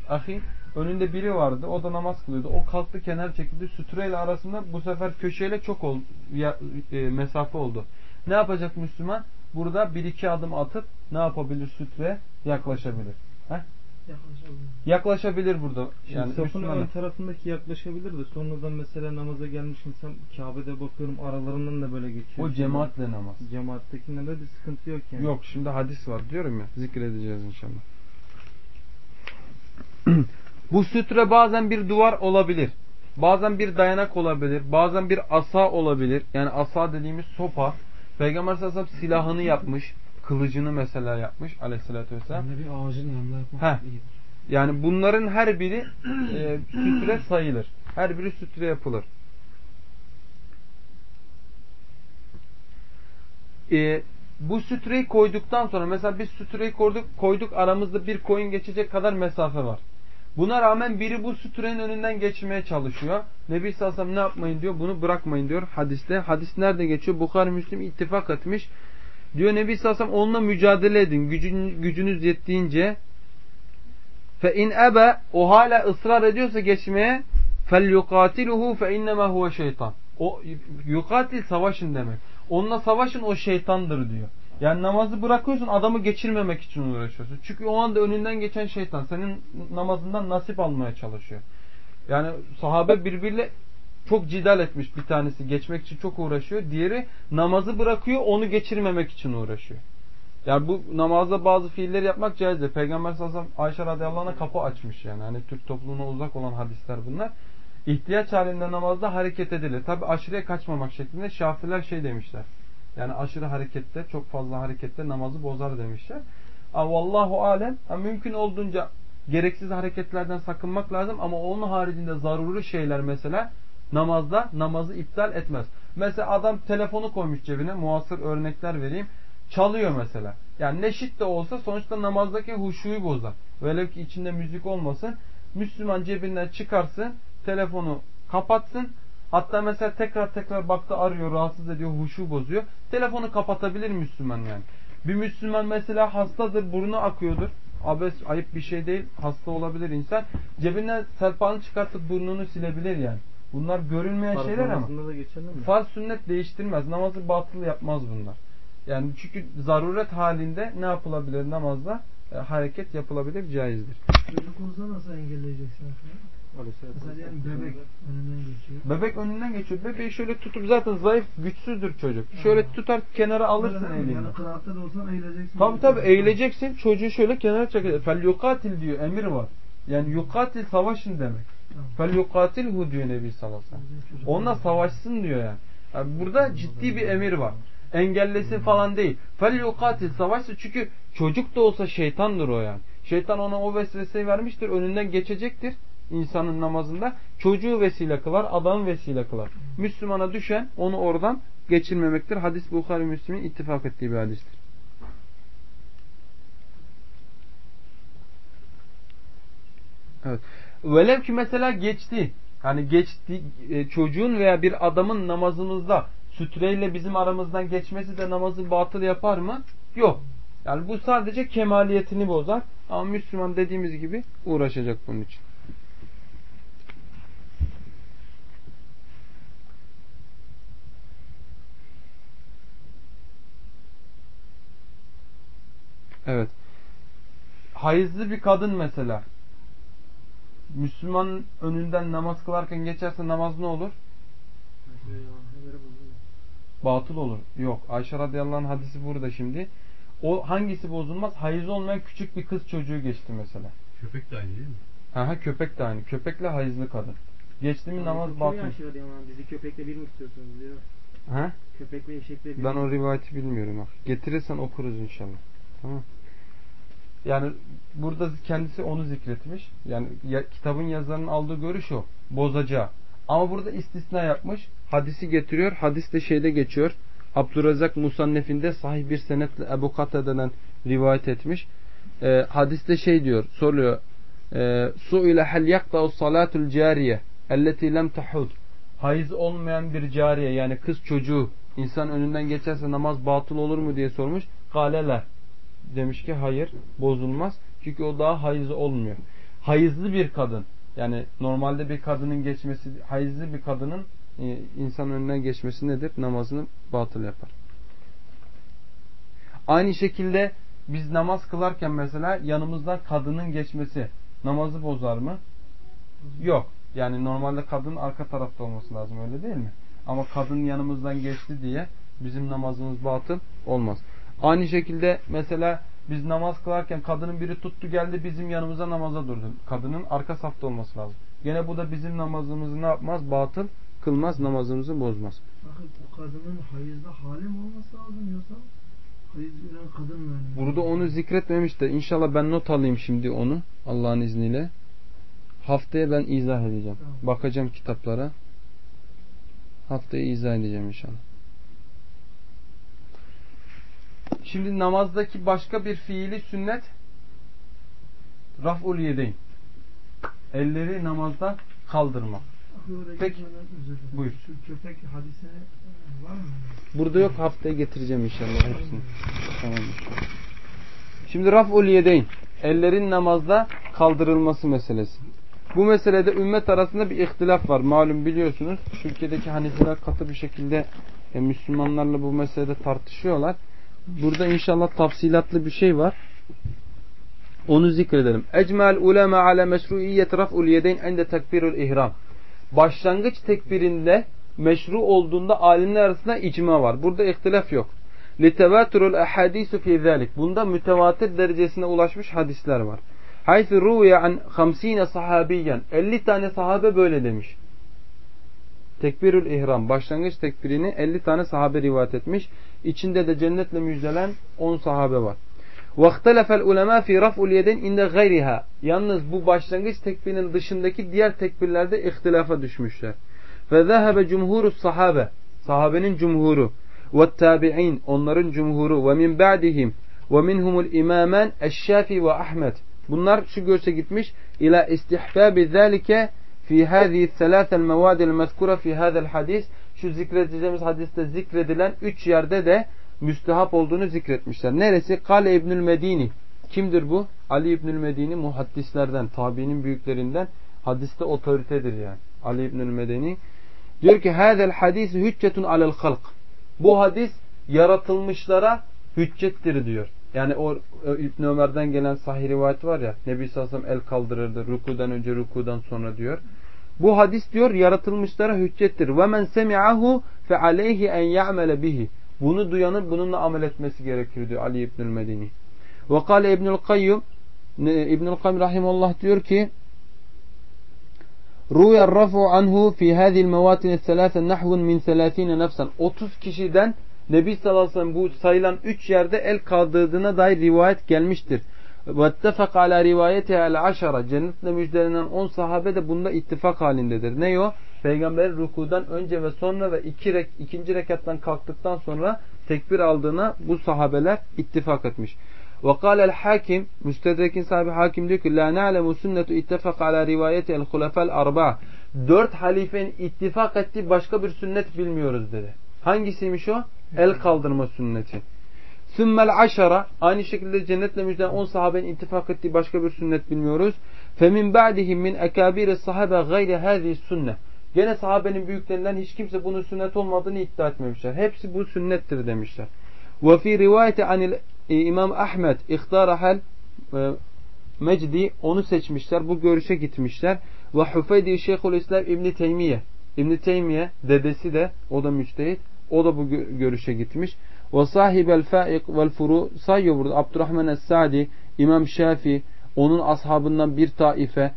Ahi önünde biri vardı. O da namaz kılıyordu. O kalktı kenar çekildi. Sütreyle arasında bu sefer köşeyle çok ol, ya, e, mesafe oldu. Ne yapacak Müslüman? burada bir iki adım atıp ne yapabilir sütre yaklaşabilir. Heh? Yaklaşabilir. Burada. Şimdi yani safın ön tarafındaki yaklaşabilir de sonradan mesela namaza gelmiş insan Kabe'de bakıyorum aralarından da böyle geçiyor. O cemaatle namaz. Cemaattekinde de bir sıkıntı yok yani. Yok şimdi hadis var diyorum ya zikredeceğiz inşallah. Bu sütre bazen bir duvar olabilir. Bazen bir dayanak olabilir. Bazen bir asa olabilir. Yani asa dediğimiz sopa. Peygamber sallallahu aleyhi ve sellem silahını yapmış. Kılıcını mesela yapmış aleyhissalatü vesselam. Yani bir ağacın yanında yapmak Heh. Yani bunların her biri e, sütre sayılır. Her biri sütre yapılır. E, bu sütreyi koyduktan sonra mesela biz sütreyi koyduk, koyduk aramızda bir koyun geçecek kadar mesafe var. Buna rağmen biri bu sütrenin önünden geçmeye çalışıyor. Nebi sellem ne yapmayın diyor? Bunu bırakmayın diyor hadiste. Hadis nerede geçiyor? Bukhari Müslim ittifak etmiş. Diyor Nebi sallallahu aleyhi ve onunla mücadele edin. Gücün, gücünüz yettiğince fe in ebe o hala ısrar ediyorsa geçmeye fel yukatiluhu fe innema huve şeytan. O yukatil savaşın demek. Onunla savaşın o şeytandır diyor. Yani namazı bırakıyorsun adamı geçirmemek için uğraşıyorsun. Çünkü o anda önünden geçen şeytan senin namazından nasip almaya çalışıyor. Yani sahabe birbiriyle çok cidal etmiş bir tanesi geçmek için çok uğraşıyor. Diğeri namazı bırakıyor onu geçirmemek için uğraşıyor. Yani bu namazda bazı fiilleri yapmak caizdir. Peygamber sallallahu aleyhi ve sellem Ayşe radıyallahu anh'a kapı açmış yani. Hani Türk toplumuna uzak olan hadisler bunlar. İhtiyaç halinde namazda hareket edilir. Tabi aşırıya kaçmamak şeklinde şafiler şey demişler. Yani aşırı harekette, çok fazla harekette namazı bozar demişler. Vallahu alem mümkün olduğunca gereksiz hareketlerden sakınmak lazım ama onun haricinde zaruri şeyler mesela namazda namazı iptal etmez. Mesela adam telefonu koymuş cebine muasır örnekler vereyim. Çalıyor mesela. Yani neşit de olsa sonuçta namazdaki huşuyu bozar. Velev ki içinde müzik olmasın. Müslüman cebinden çıkarsın, telefonu kapatsın, Hatta mesela tekrar tekrar baktı arıyor, rahatsız ediyor, huşu bozuyor. Telefonu kapatabilir Müslüman yani. Bir Müslüman mesela hastadır, burnu akıyordur. Abes ayıp bir şey değil. Hasta olabilir insan. Cebinden serpanı çıkartıp burnunu silebilir yani. Bunlar görünmeyen Farz şeyler ama. Farz sünnet değiştirmez. Namazı batıl yapmaz bunlar. Yani çünkü zaruret halinde ne yapılabilir namazda? E, hareket yapılabilir, caizdir. Çocuk olsa nasıl engelleyeceksin? Mesela yani bebek önünden geçiyor. Bebek önünden geçiyor. Bebeği şöyle tutup zaten zayıf, güçsüzdür çocuk. Şöyle tutar kenara alırsın elinden. Yani kıraatta da olsan eğileceksin. Tabi tabi eğileceksin. Çocuğu şöyle kenara çekeceksin. Fel yukatil diyor. Emir var. Yani yukatil savaşın demek. Yukatilhu diyor Nebi sallallahu aleyhi ve sellem. Onunla savaşsın diyor yani. yani. Burada ciddi bir emir var. Engellesin falan değil. Yukatil savaşsın çünkü çocuk da olsa şeytandır o yani. Şeytan ona o vesveseyi vermiştir. Önünden geçecektir insanın namazında çocuğu vesile kılar, adamı vesile kılar. Müslümana düşen onu oradan geçirmemektir. Hadis Bukhari Müslim'in ittifak ettiği bir hadistir. Evet. Velev ki mesela geçti. Hani geçti e, çocuğun veya bir adamın namazımızda sütreyle bizim aramızdan geçmesi de namazı batıl yapar mı? Yok. Yani bu sadece kemaliyetini bozar. Ama Müslüman dediğimiz gibi uğraşacak bunun için. Evet. Hayızlı bir kadın mesela. Müslüman önünden namaz kılarken geçerse namaz ne olur? Batıl olur. Yok. Ayşe radıyallahu anh hadisi burada şimdi. O hangisi bozulmaz? Hayız olmayan küçük bir kız çocuğu geçti mesela. Köpek de aynı değil mi? Ha köpek de aynı. Köpekle hayızlı kadın. Geçti mi namaz batıl. Bizi köpekle bir mi tutuyorsunuz diyor. Ha? Köpekle eşekle bir Ben o rivayeti bilmiyorum. Bak. Getirirsen okuruz inşallah. Tamam. Yani burada kendisi onu zikretmiş. Yani ya, kitabın yazarının aldığı görüş o. Bozacağı. Ama burada istisna yapmış. Hadisi getiriyor. Hadis de şeyde geçiyor. Abdurrazak Musannef'inde sahih bir senetle Ebu Katade'den rivayet etmiş. Ee, hadiste şey diyor. Soruyor. Ee, Su ile hel yakta'u salatul cariye elleti lem tahud. Hayız olmayan bir cariye yani kız çocuğu insan önünden geçerse namaz batıl olur mu diye sormuş. Galeler demiş ki hayır bozulmaz. Çünkü o daha hayızlı olmuyor. Hayızlı bir kadın yani normalde bir kadının geçmesi hayızlı bir kadının e, insan önünden geçmesi nedir? Namazını batıl yapar. Aynı şekilde biz namaz kılarken mesela yanımızdan kadının geçmesi namazı bozar mı? Yok. Yani normalde kadın arka tarafta olması lazım öyle değil mi? Ama kadın yanımızdan geçti diye bizim namazımız batıl olmaz. Aynı şekilde mesela biz namaz kılarken kadının biri tuttu geldi bizim yanımıza namaza durdu. Kadının arka safta olması lazım. Gene bu da bizim namazımızı ne yapmaz? Batıl kılmaz, namazımızı bozmaz. Bakın o kadının hayızda hali mi olması lazım yoksa hayız gören kadın mı? yani? Burada onu zikretmemiş de inşallah ben not alayım şimdi onu Allah'ın izniyle. Haftaya ben izah edeceğim. Tamam. Bakacağım kitaplara. Haftaya izah edeceğim inşallah. Şimdi namazdaki başka bir fiili sünnet raf'ul yedeyn. Elleri namazda kaldırmak. Peki. Buyur. Şu köpek hadise var mı? Burada yok haftaya getireceğim inşallah hepsini. Tamam. Şimdi raf'ul yedeyn. Ellerin namazda kaldırılması meselesi. Bu meselede ümmet arasında bir ihtilaf var. Malum biliyorsunuz. Türkiye'deki Hanefiler katı bir şekilde e, Müslümanlarla bu meselede tartışıyorlar. Burada inşallah tafsilatlı bir şey var. Onu zikredelim. Ecmel ulema ala meşruiyyet raf'ul yedeyn ende tekbirul ihram. Başlangıç tekbirinde meşru olduğunda alimler arasında icma var. Burada ihtilaf yok. Litevaturul ahadisu fi zalik. Bunda mütevatir derecesine ulaşmış hadisler var. Haythu ruviye an 50 sahabiyen. 50 tane sahabe böyle demiş. Tekbirül ihram. Başlangıç tekbirini 50 tane sahabe rivayet etmiş. İçinde de cennetle müjdelen 10 sahabe var. وَاخْتَلَفَ الْعُلَمَا فِي رَفْءُ الْيَدَيْنِ اِنْدَ غَيْرِهَا Yalnız bu başlangıç tekbirinin dışındaki diğer tekbirlerde ihtilafa düşmüşler. فَذَهَبَ جُمْهُورُ الصَّحَابَ Sahabenin cumhuru. وَالتَّابِعِينَ Onların cumhuru. وَمِنْ بَعْدِهِمْ وَمِنْهُمُ الْاِمَامَانِ الشَّافِي وَأَحْمَدِ Bunlar şu görse gitmiş. İlâ istihbâbi zâlike fi hâzihi thelâthel mevâdil mezkura fi hâzel hadis. Şu zikredeceğimiz hadiste zikredilen üç yerde de müstehap olduğunu zikretmişler. Neresi? Kale İbnül Medini. Kimdir bu? Ali İbnül Medini muhaddislerden, tabiinin büyüklerinden. Hadiste otoritedir yani. Ali İbnül Medeni. Diyor ki hâzel hadis hüccetun alel halk. Bu hadis yaratılmışlara hüccettir diyor. Yani o İbn Ömer'den gelen sahih rivayet var ya Nebi sallallahu aleyhi ve sellem el kaldırırdı rukudan önce rukudan sonra diyor. Bu hadis diyor yaratılmışlara hüccettir. Ve men semi'ahu fe aleyhi en ya'mele bihi. Bunu duyanın bununla amel etmesi gerekir diyor Ali İbnül Medeni. Ve kâle İbnül Kayyum İbnül Kayyum rahimullah diyor ki Ruya rafu anhu fi hadhihi al-mawatin thalatha nahwun min 30 nefsen. 30 kişiden Nebi sallallahu aleyhi ve sellem bu sayılan 3 yerde el kaldırdığına dair rivayet gelmiştir. وَاتَّفَقَ عَلَى رِوَayَتِهَا الْعَشَرَ Cennetle müjdelenen 10 sahabe de bunda ittifak halindedir. Ne o? Peygamber rukudan önce ve sonra ve iki rek, ikinci rekattan kalktıktan sonra tekbir aldığına bu sahabeler ittifak etmiş. وقال الحاكم müstedrekin sahibi hakim diyor ki la na'lemu sünnetu ittefak ala rivayeti el hulefel arba dört halifenin ittifak ettiği başka bir sünnet bilmiyoruz dedi. Hangisiymiş o? El kaldırma sünneti. Sümmel aşara aynı şekilde cennetle müjdelen 10 sahabenin ittifak ettiği başka bir sünnet bilmiyoruz. Femin ba'dihim min ekabiri sahabe gayri hâzi sünne. Gene sahabenin büyüklerinden hiç kimse bunun sünnet olmadığını iddia etmemişler. Hepsi bu sünnettir demişler. Ve fi rivayeti anil e, İmam Ahmed ihtarahel e, Mecdi onu seçmişler. Bu görüşe gitmişler. Ve Hufeydi Şeyhülislam İbni Teymiye. İbni Teymiye dedesi de o da müçtehit. O da bu görüşe gitmiş. Ve sahibel faik vel furu sayıyor burada. Abdurrahman Es-Sadi, İmam Şafi, onun ashabından bir taife,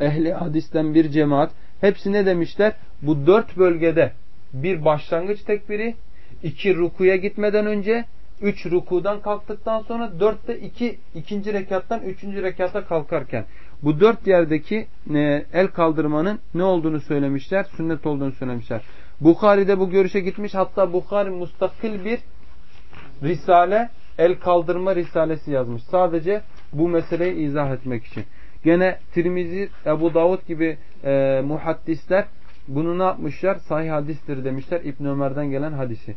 ehli hadisten bir cemaat. Hepsi ne demişler? Bu dört bölgede bir başlangıç tekbiri, iki rukuya gitmeden önce, üç rukudan kalktıktan sonra, dörtte iki, ikinci rekattan üçüncü rekata kalkarken. Bu dört yerdeki e, el kaldırmanın ne olduğunu söylemişler, sünnet olduğunu söylemişler. Bukhari'de bu görüşe gitmiş. Hatta Bukhari mustakil bir risale, el kaldırma risalesi yazmış. Sadece bu meseleyi izah etmek için. Gene Tirmizi, Ebu Davud gibi e, muhaddisler bunu ne yapmışlar? Sahih hadistir demişler İbn Ömer'den gelen hadisi.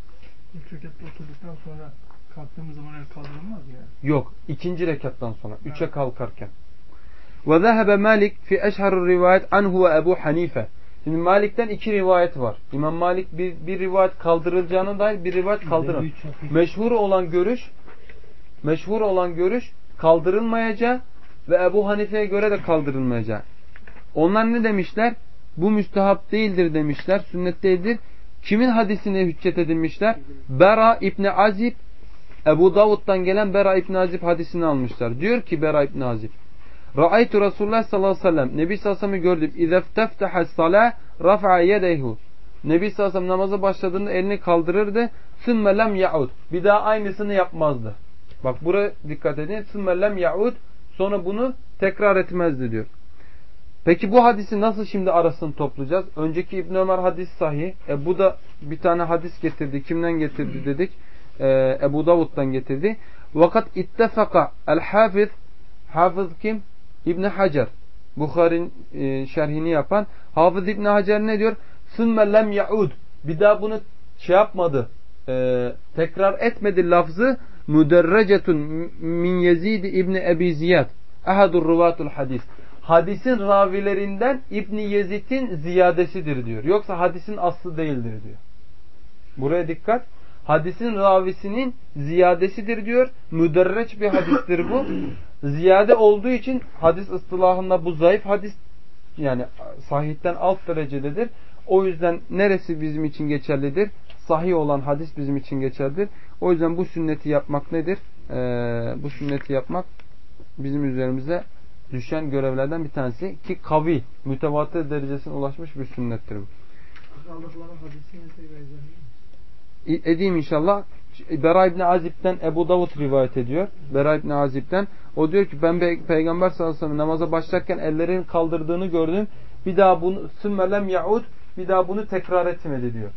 Oturduktan sonra kalktığımız zaman el kaldırılmaz yani? Yok. ikinci rekattan sonra. Üçe kalkarken. Ve zehebe Malik fi eşharur rivayet anhu ve Ebu Hanife. Şimdi Malik'ten iki rivayet var. İmam Malik bir, bir rivayet kaldırılacağına dair bir rivayet kaldırın. Meşhur olan görüş meşhur olan görüş kaldırılmayacağı ve Ebu Hanife'ye göre de kaldırılmayacağı. Onlar ne demişler? Bu müstehap değildir demişler. Sünnet değildir. Kimin hadisine hüccet edilmişler? Bera İbni Azib Ebu Davud'dan gelen Bera İbni Azib hadisini almışlar. Diyor ki Bera İbni Azib Ra'aytu Resulullah sallallahu aleyhi ve sellem Nebi sallallahu aleyhi gördüm. İzefteftehe salah rafa'a yedeyhu. Nebi sallallahu namaza başladığında elini kaldırırdı. Sümme lem ya'ud. Bir daha aynısını yapmazdı. Bak buraya dikkat edin. Sümme lem ya'ud. Sonra bunu tekrar etmezdi diyor. Peki bu hadisi nasıl şimdi arasını toplayacağız? Önceki İbn Ömer hadis sahih. E, bu da bir tane hadis getirdi. Kimden getirdi dedik? E, Ebu Davud'dan getirdi. Vakat ittefaka el hafiz Hafız kim? İbn Hacer. Bukhari'nin e, şerhini yapan. Hafız İbn Hacer ne diyor? Sümme lem yaud. Bir daha bunu şey yapmadı. E, tekrar etmedi lafzı. Müderrecetun min Yezid İbni Ebi Ziyad. Ahadur ruvatul hadis. Hadisin ravilerinden İbni Yezid'in ziyadesidir diyor. Yoksa hadisin aslı değildir diyor. Buraya dikkat. Hadisin ravisinin ziyadesidir diyor. Müderreç bir hadistir bu. Ziyade olduğu için hadis ıstılahında bu zayıf hadis yani sahihten alt derecededir. O yüzden neresi bizim için geçerlidir? Sahih olan hadis bizim için geçerlidir. O yüzden bu sünneti yapmak nedir? Ee, bu sünneti yapmak bizim üzerimize düşen görevlerden bir tanesi ki kavi, mütevatir derecesine ulaşmış bir sünnettir bu. Aldıkları hadisini tekrar edeyim inşallah. Bera İbni Azib'den Ebu Davud rivayet ediyor. Bera İbni Azib'den. O diyor ki ben Peygamber sallallahu aleyhi ve sellem namaza başlarken ellerin kaldırdığını gördüm. Bir daha bunu sümmelem yaud bir daha bunu tekrar etmedi diyor.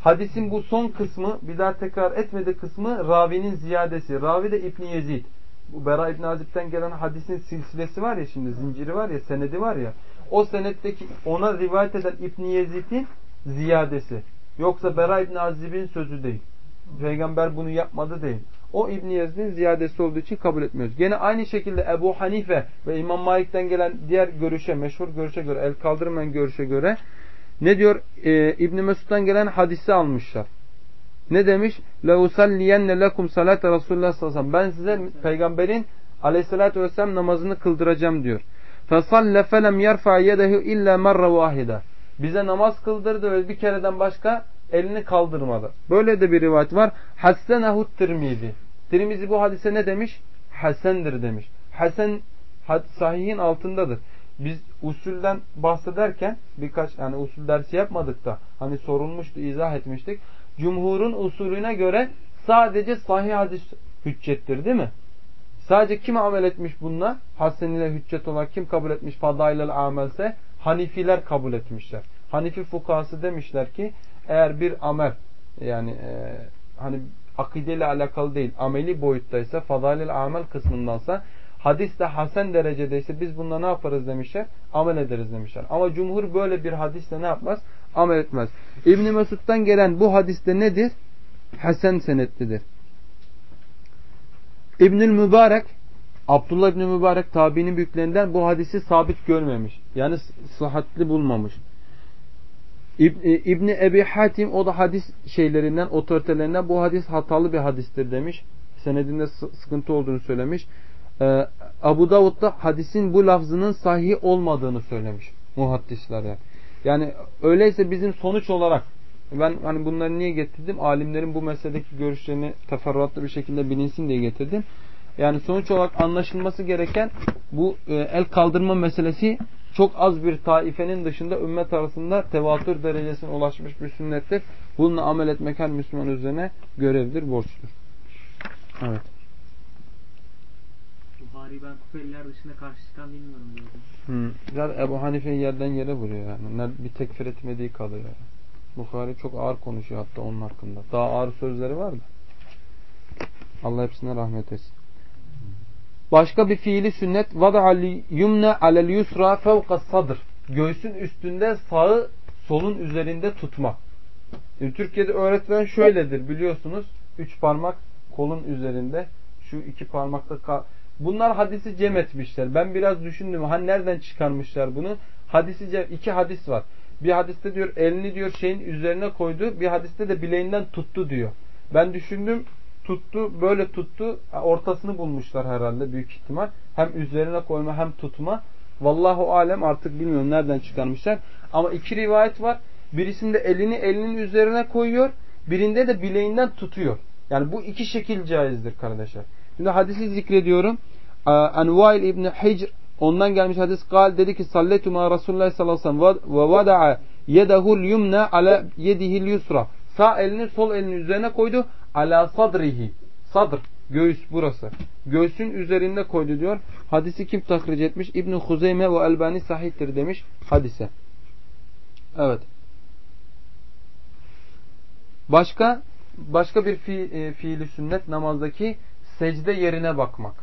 Hadisin bu son kısmı bir daha tekrar etmedi kısmı ravinin ziyadesi. Ravi de İbni Yezid. Bu Bera İbni Azib'den gelen hadisin silsilesi var ya şimdi zinciri var ya senedi var ya. O senetteki ona rivayet eden İbni Yezid'in ziyadesi. Yoksa Bera İbni Azib'in sözü değil. Peygamber bunu yapmadı değil. O İbn Yezid'in ziyadesi olduğu için kabul etmiyoruz. Gene aynı şekilde Ebu Hanife ve İmam Malik'ten gelen diğer görüşe, meşhur görüşe göre, el kaldırmayan görüşe göre ne diyor? Ee, İbn Mesud'dan gelen hadisi almışlar. Ne demiş? لَاُسَلِّيَنَّ لَكُمْ صَلَاةَ رَسُولُ sallallahu Ben size peygamberin aleyhissalatü vesselam namazını kıldıracağım diyor. فَصَلَّ فَلَمْ يَرْفَعْ يَدَهُ اِلَّا مَرَّ وَاحِدًا bize namaz kıldırdı ve bir kereden başka elini kaldırmadı. Böyle de bir rivayet var. Hassenehu Tirmizi. Tirmizi bu hadise ne demiş? Hasendir demiş. Hasen sahihin altındadır. Biz usulden bahsederken birkaç yani usul dersi yapmadık da hani sorulmuştu izah etmiştik. Cumhurun usulüne göre sadece sahih hadis hüccettir değil mi? Sadece kim amel etmiş bununla? Hasen ile hüccet olarak kim kabul etmiş fadailel amelse? Hanifiler kabul etmişler. Hanifi fukası demişler ki eğer bir amel yani e, hani akideyle alakalı değil ameli boyuttaysa fadailel amel kısmındansa hadis de hasen derecedeyse biz bunda ne yaparız demişler? Amel ederiz demişler. Ama cumhur böyle bir hadisle ne yapmaz? Amel etmez. İbn Mesud'dan gelen bu hadiste nedir? Hasen senetlidir. İbnül Mübarek Abdullah İbni Mübarek tabiinin büyüklerinden bu hadisi sabit görmemiş. Yani sıhhatli bulmamış. İbni, İbni Ebi Hatim o da hadis şeylerinden, otoritelerinden bu hadis hatalı bir hadistir demiş. Senedinde sıkıntı olduğunu söylemiş. Ee, Abu Davud da hadisin bu lafzının sahih olmadığını söylemiş. Muhaddisler yani. Yani öyleyse bizim sonuç olarak ben hani bunları niye getirdim? Alimlerin bu meseledeki görüşlerini teferruatlı bir şekilde bilinsin diye getirdim. Yani sonuç olarak anlaşılması gereken bu e, el kaldırma meselesi çok az bir taifenin dışında ümmet arasında tevatür derecesine ulaşmış bir sünnettir. Bununla amel etmek her Müslüman üzerine görevdir, borçtur. Evet. Buhari ben Kufeliler dışında karşı çıkan bilmiyorum diyordum. Hmm. Zaten Ebu Hanife'yi yerden yere vuruyor yani. Bir tekfir etmediği kalıyor. Yani. Bukhari çok ağır konuşuyor hatta onun hakkında. Daha ağır sözleri var da. Allah hepsine rahmet etsin. Başka bir fiili sünnet vada'al yumne alel yusra fevka sadr. Göğsün üstünde sağı solun üzerinde tutmak. Yani Türkiye'de öğretilen şöyledir biliyorsunuz. Üç parmak kolun üzerinde. Şu iki parmakta Bunlar hadisi cem etmişler. Ben biraz düşündüm. Ha nereden çıkarmışlar bunu? Hadisi cem, iki hadis var. Bir hadiste diyor elini diyor şeyin üzerine koydu. Bir hadiste de bileğinden tuttu diyor. Ben düşündüm tuttu böyle tuttu ortasını bulmuşlar herhalde büyük ihtimal. Hem üzerine koyma hem tutma. Vallahu alem artık bilmiyorum nereden çıkarmışlar. Ama iki rivayet var. Birisinde elini elinin üzerine koyuyor. Birinde de bileğinden tutuyor. Yani bu iki şekil caizdir kardeşler. Şimdi hadisi zikrediyorum. Envail İbni Hicr ondan gelmiş hadis kal dedi ki salletu ma Resulullah sallallahu aleyhi ve sellem ve vada'a yedehul yumna ala yedihil yusra. Sağ elini sol elinin üzerine koydu. Ala sadrihi. Sadr. Göğüs burası. Göğsün üzerinde koydu diyor. Hadisi kim tahric etmiş? İbn Huzeyme ve Elbani sahihtir demiş hadise. Evet. Başka başka bir fi, e, fiili sünnet namazdaki secde yerine bakmak.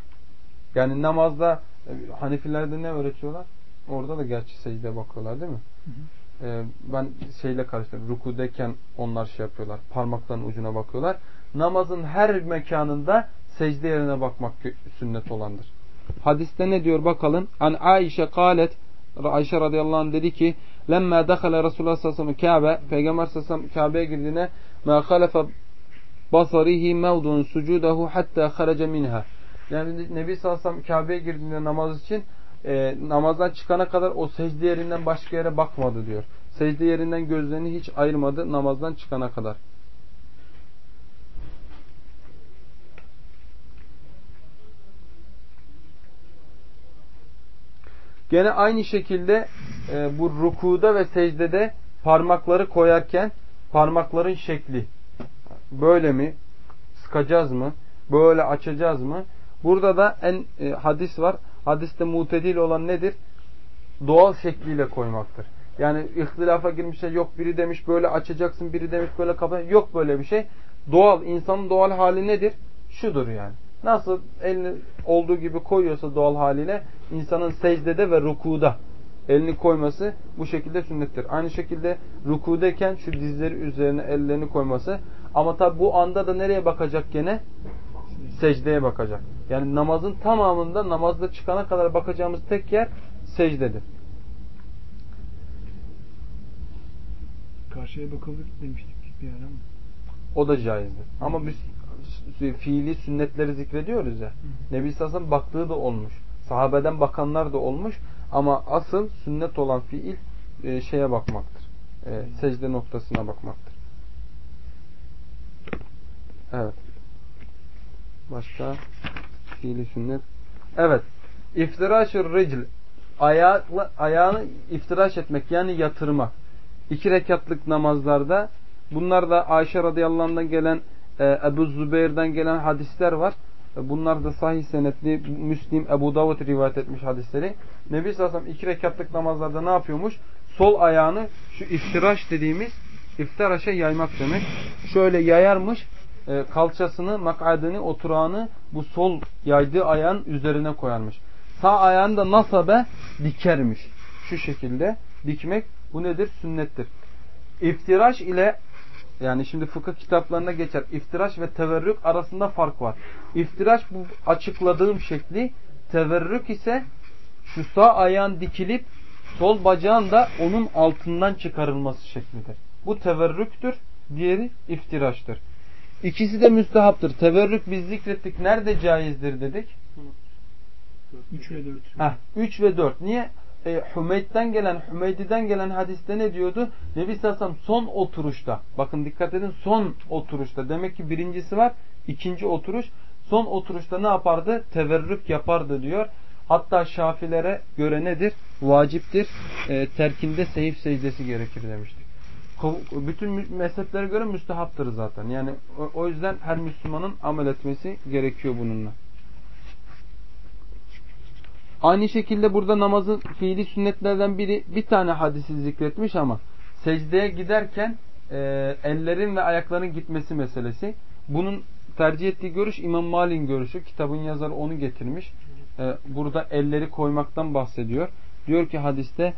Yani namazda e, Hanefilerde ne öğretiyorlar? Orada da gerçi secde bakıyorlar değil mi? Hı hı. E, ben şeyle karıştırıyorum. Rukudeyken onlar şey yapıyorlar. Parmakların ucuna bakıyorlar. Namazın her mekanında secde yerine bakmak sünnet olandır. Hadiste ne diyor bakalım? An Aişe kalet Ayşe radıyallahu anh dedi ki Lemma dakhala Resulullah sallallahu aleyhi ve sellem Kabe Peygamber sallallahu aleyhi ve sellem Kabe'ye girdiğine ma halefe basarihi mevdun sucudahu hatta kharaca minha. Yani Nebi sallallahu aleyhi ve sellem Kabe'ye girdiğinde namaz için e, namazdan çıkana kadar o secde yerinden başka yere bakmadı diyor. Secde yerinden gözlerini hiç ayırmadı namazdan çıkana kadar. Gene aynı şekilde e, bu rukuda ve secdede parmakları koyarken parmakların şekli böyle mi? Sıkacağız mı? Böyle açacağız mı? Burada da en e, hadis var. Hadiste mutedil olan nedir? Doğal şekliyle koymaktır. Yani ihtilafa girmişler yok biri demiş böyle açacaksın biri demiş böyle kapatacaksın. Yok böyle bir şey. Doğal insanın doğal hali nedir? Şudur yani. Nasıl elini olduğu gibi koyuyorsa doğal haliyle insanın secdede ve rukuda elini koyması bu şekilde sünnettir. Aynı şekilde rukudeyken şu dizleri üzerine ellerini koyması ama tabi bu anda da nereye bakacak gene? Secdeye bakacak. Yani namazın tamamında namazda çıkana kadar bakacağımız tek yer secdedir. Karşıya bakılır demiştik bir ara mı? O da caizdir. Ama biz fiili sünnetleri zikrediyoruz ya. Nebi Sallallahu baktığı da olmuş. Sahabeden bakanlar da olmuş. Ama asıl sünnet olan fiil e, şeye bakmaktır. E, secde noktasına bakmaktır. Evet. Başka fiili sünnet. Evet. İftiraşır ricl ayakla, ayağını iftiraş etmek yani yatırmak. İki rekatlık namazlarda bunlar da Ayşe radıyallahu anh'dan gelen e, Ebu Zübeyir'den gelen hadisler var. E, bunlar da sahih senetli Müslim, Ebu Davud rivayet etmiş hadisleri. Nebi sallallahu aleyhi iki rekatlık namazlarda ne yapıyormuş? Sol ayağını şu iftiraş dediğimiz iftiraşa yaymak demek. Şöyle yayarmış e, kalçasını, makadını, oturağını bu sol yaydığı ayağın üzerine koyarmış. Sağ ayağını da nasabe dikermiş. Şu şekilde dikmek bu nedir? Sünnettir. İftiraş ile Yani şimdi fıkıh kitaplarında geçer. İftiraş ve teverrük arasında fark var. İftiraş bu açıkladığım şekli. Teverrük ise şu sağ ayağın dikilip sol bacağın da onun altından çıkarılması şeklidir. Bu teverrüktür. Diğeri iftiraştır. İkisi de müstehaptır. Teverrük biz zikrettik. Nerede caizdir dedik? 3 ve 4. Heh, 3 ve 4. Niye? E, Hümeyd'den gelen, Hümeydi'den gelen hadiste ne diyordu? Nebi Sassam son oturuşta. Bakın dikkat edin son oturuşta. Demek ki birincisi var. ikinci oturuş. Son oturuşta ne yapardı? Teverrük yapardı diyor. Hatta Şafilere göre nedir? Vaciptir. E, terkinde seyif secdesi gerekir demiştik. Bütün mezheplere göre müstehaptır zaten. Yani o, yüzden her Müslümanın amel etmesi gerekiyor bununla. Aynı şekilde burada namazın fiili sünnetlerden biri bir tane hadisi zikretmiş ama secdeye giderken e, ellerin ve ayakların gitmesi meselesi. Bunun tercih ettiği görüş İmam Malik'in görüşü. Kitabın yazarı onu getirmiş. E, burada elleri koymaktan bahsediyor. Diyor ki hadiste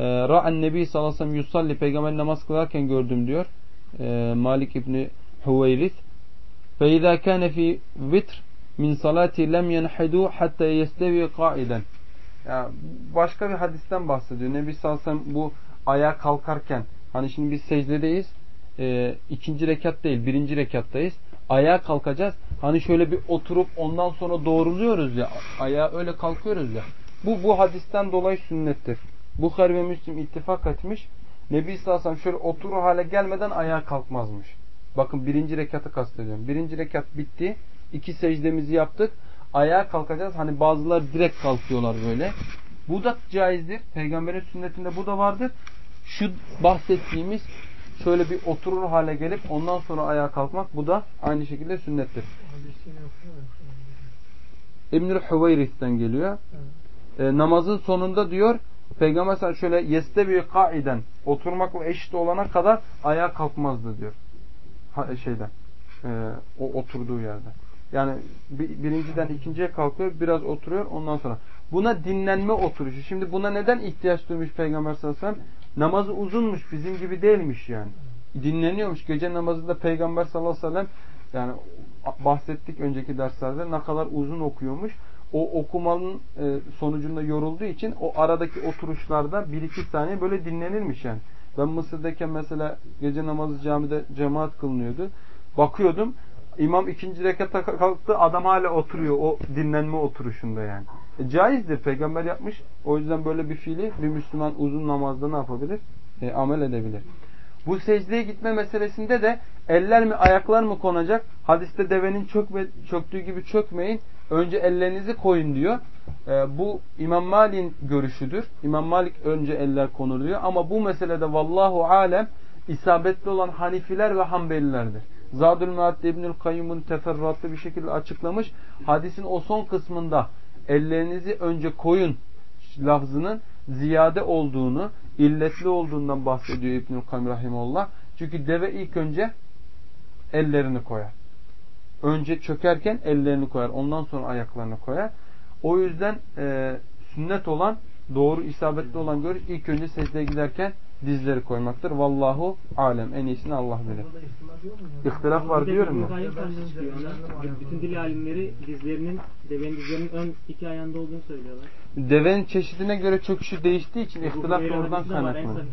e, Ra'an Nebi sallallahu aleyhi ve sellem yusalli peygamber namaz kılarken gördüm diyor. E, Malik İbni Hüveyris. Fe izâ kâne fî vitr min salati lem yenhidu hatta yestevi kaiden. Başka bir hadisten bahsediyor. Nebi sallallahu aleyhi bu ayağa kalkarken hani şimdi biz secdedeyiz. E, ikinci rekat değil, birinci rekattayız. Ayağa kalkacağız. Hani şöyle bir oturup ondan sonra doğruluyoruz ya. Ayağa öyle kalkıyoruz ya. Bu bu hadisten dolayı sünnettir. Bukhari ve Müslim ittifak etmiş. Nebi aleyhi şöyle oturur hale gelmeden ayağa kalkmazmış. Bakın birinci rekatı kastediyorum. Birinci rekat bitti. İki secdemizi yaptık. Ayağa kalkacağız. Hani bazılar direkt kalkıyorlar böyle. Bu da caizdir. Peygamberin sünnetinde bu da vardır. Şu bahsettiğimiz şöyle bir oturur hale gelip ondan sonra ayağa kalkmak bu da aynı şekilde sünnettir. İbnül Hüveyrith'ten geliyor. E, namazın sonunda diyor Peygamber sana şöyle yestebi kaiden oturmakla eşit olana kadar ayağa kalkmazdı diyor. Ha, şeyden. E, o oturduğu yerde. Yani birinciden ikinciye kalkıyor, biraz oturuyor ondan sonra. Buna dinlenme oturuşu. Şimdi buna neden ihtiyaç duymuş Peygamber sallallahu aleyhi ve sellem? Namazı uzunmuş, bizim gibi değilmiş yani. Dinleniyormuş. Gece namazında Peygamber sallallahu aleyhi ve sellem yani bahsettik önceki derslerde ne kadar uzun okuyormuş. O okumanın e, sonucunda yorulduğu için o aradaki oturuşlarda bir iki saniye böyle dinlenirmiş yani. Ben Mısır'dayken mesela gece namazı camide cemaat kılınıyordu. Bakıyordum İmam ikinci rekata kalktı adam hala oturuyor o dinlenme oturuşunda yani. E, caizdir peygamber yapmış. O yüzden böyle bir fiili bir Müslüman uzun namazda ne yapabilir? E, amel edebilir. Bu secdeye gitme meselesinde de eller mi ayaklar mı konacak? Hadiste devenin çökme, çöktüğü gibi çökmeyin. Önce ellerinizi koyun diyor. E, bu İmam Malik'in görüşüdür. İmam Malik önce eller konuluyor. Ama bu meselede vallahu alem isabetli olan Hanifiler ve Hanbelilerdir. Zadül Maad'de İbnül Kayyum'un teferruatlı bir şekilde açıklamış. Hadisin o son kısmında ellerinizi önce koyun lafzının ziyade olduğunu, illetli olduğundan bahsediyor İbnül Kayyum Rahimullah. Çünkü deve ilk önce ellerini koyar. Önce çökerken ellerini koyar. Ondan sonra ayaklarını koyar. O yüzden e, sünnet olan, doğru isabetli olan görüş ilk önce secdeye giderken dizleri koymaktır. Vallahu alem. En iyisini Allah bilir. İhtilaf var diyorum ya. Bütün dil alimleri dizlerinin, devenin dizlerinin ön iki ayağında olduğunu söylüyorlar. Devenin çeşidine göre çöküşü değiştiği için ihtilaf da oradan kaynaklanıyor.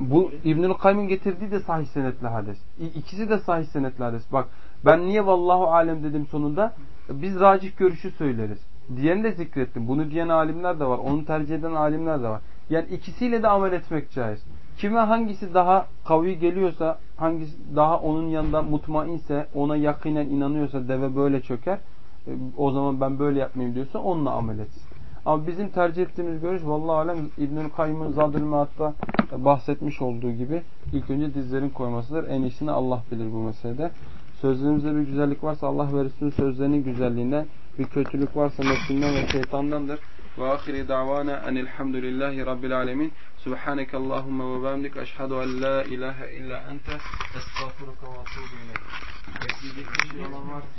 Bu İbnül Kayyum'un getirdiği de sahih senetli hadis. İkisi de sahih senetli hadis. Bak ben niye vallahu alem dedim sonunda? Biz racih görüşü söyleriz. Diğerini de zikrettim. Bunu diyen alimler de var. Onu tercih eden alimler de var. Yani ikisiyle de amel etmek caiz. Kime hangisi daha kavi geliyorsa, hangisi daha onun yanında mutmainse, ona yakinen inanıyorsa deve böyle çöker. E, o zaman ben böyle yapmayayım diyorsa onunla amel etsin. Ama bizim tercih ettiğimiz görüş vallahi alem İbnül Kayyım'ın Zadül Maat'ta bahsetmiş olduğu gibi ilk önce dizlerin koymasıdır. En iyisini Allah bilir bu meselede. Sözlerimizde bir güzellik varsa Allah ve Resulü sözlerinin güzelliğinden, bir kötülük varsa nefsinden ve şeytandandır. Ve ahiri davana enilhamdülillahi rabbil alemin. Subhaneke Allahümme ve bamdik. Eşhedü en la ilahe illa ente. Estağfuruka ve atubu ileyk.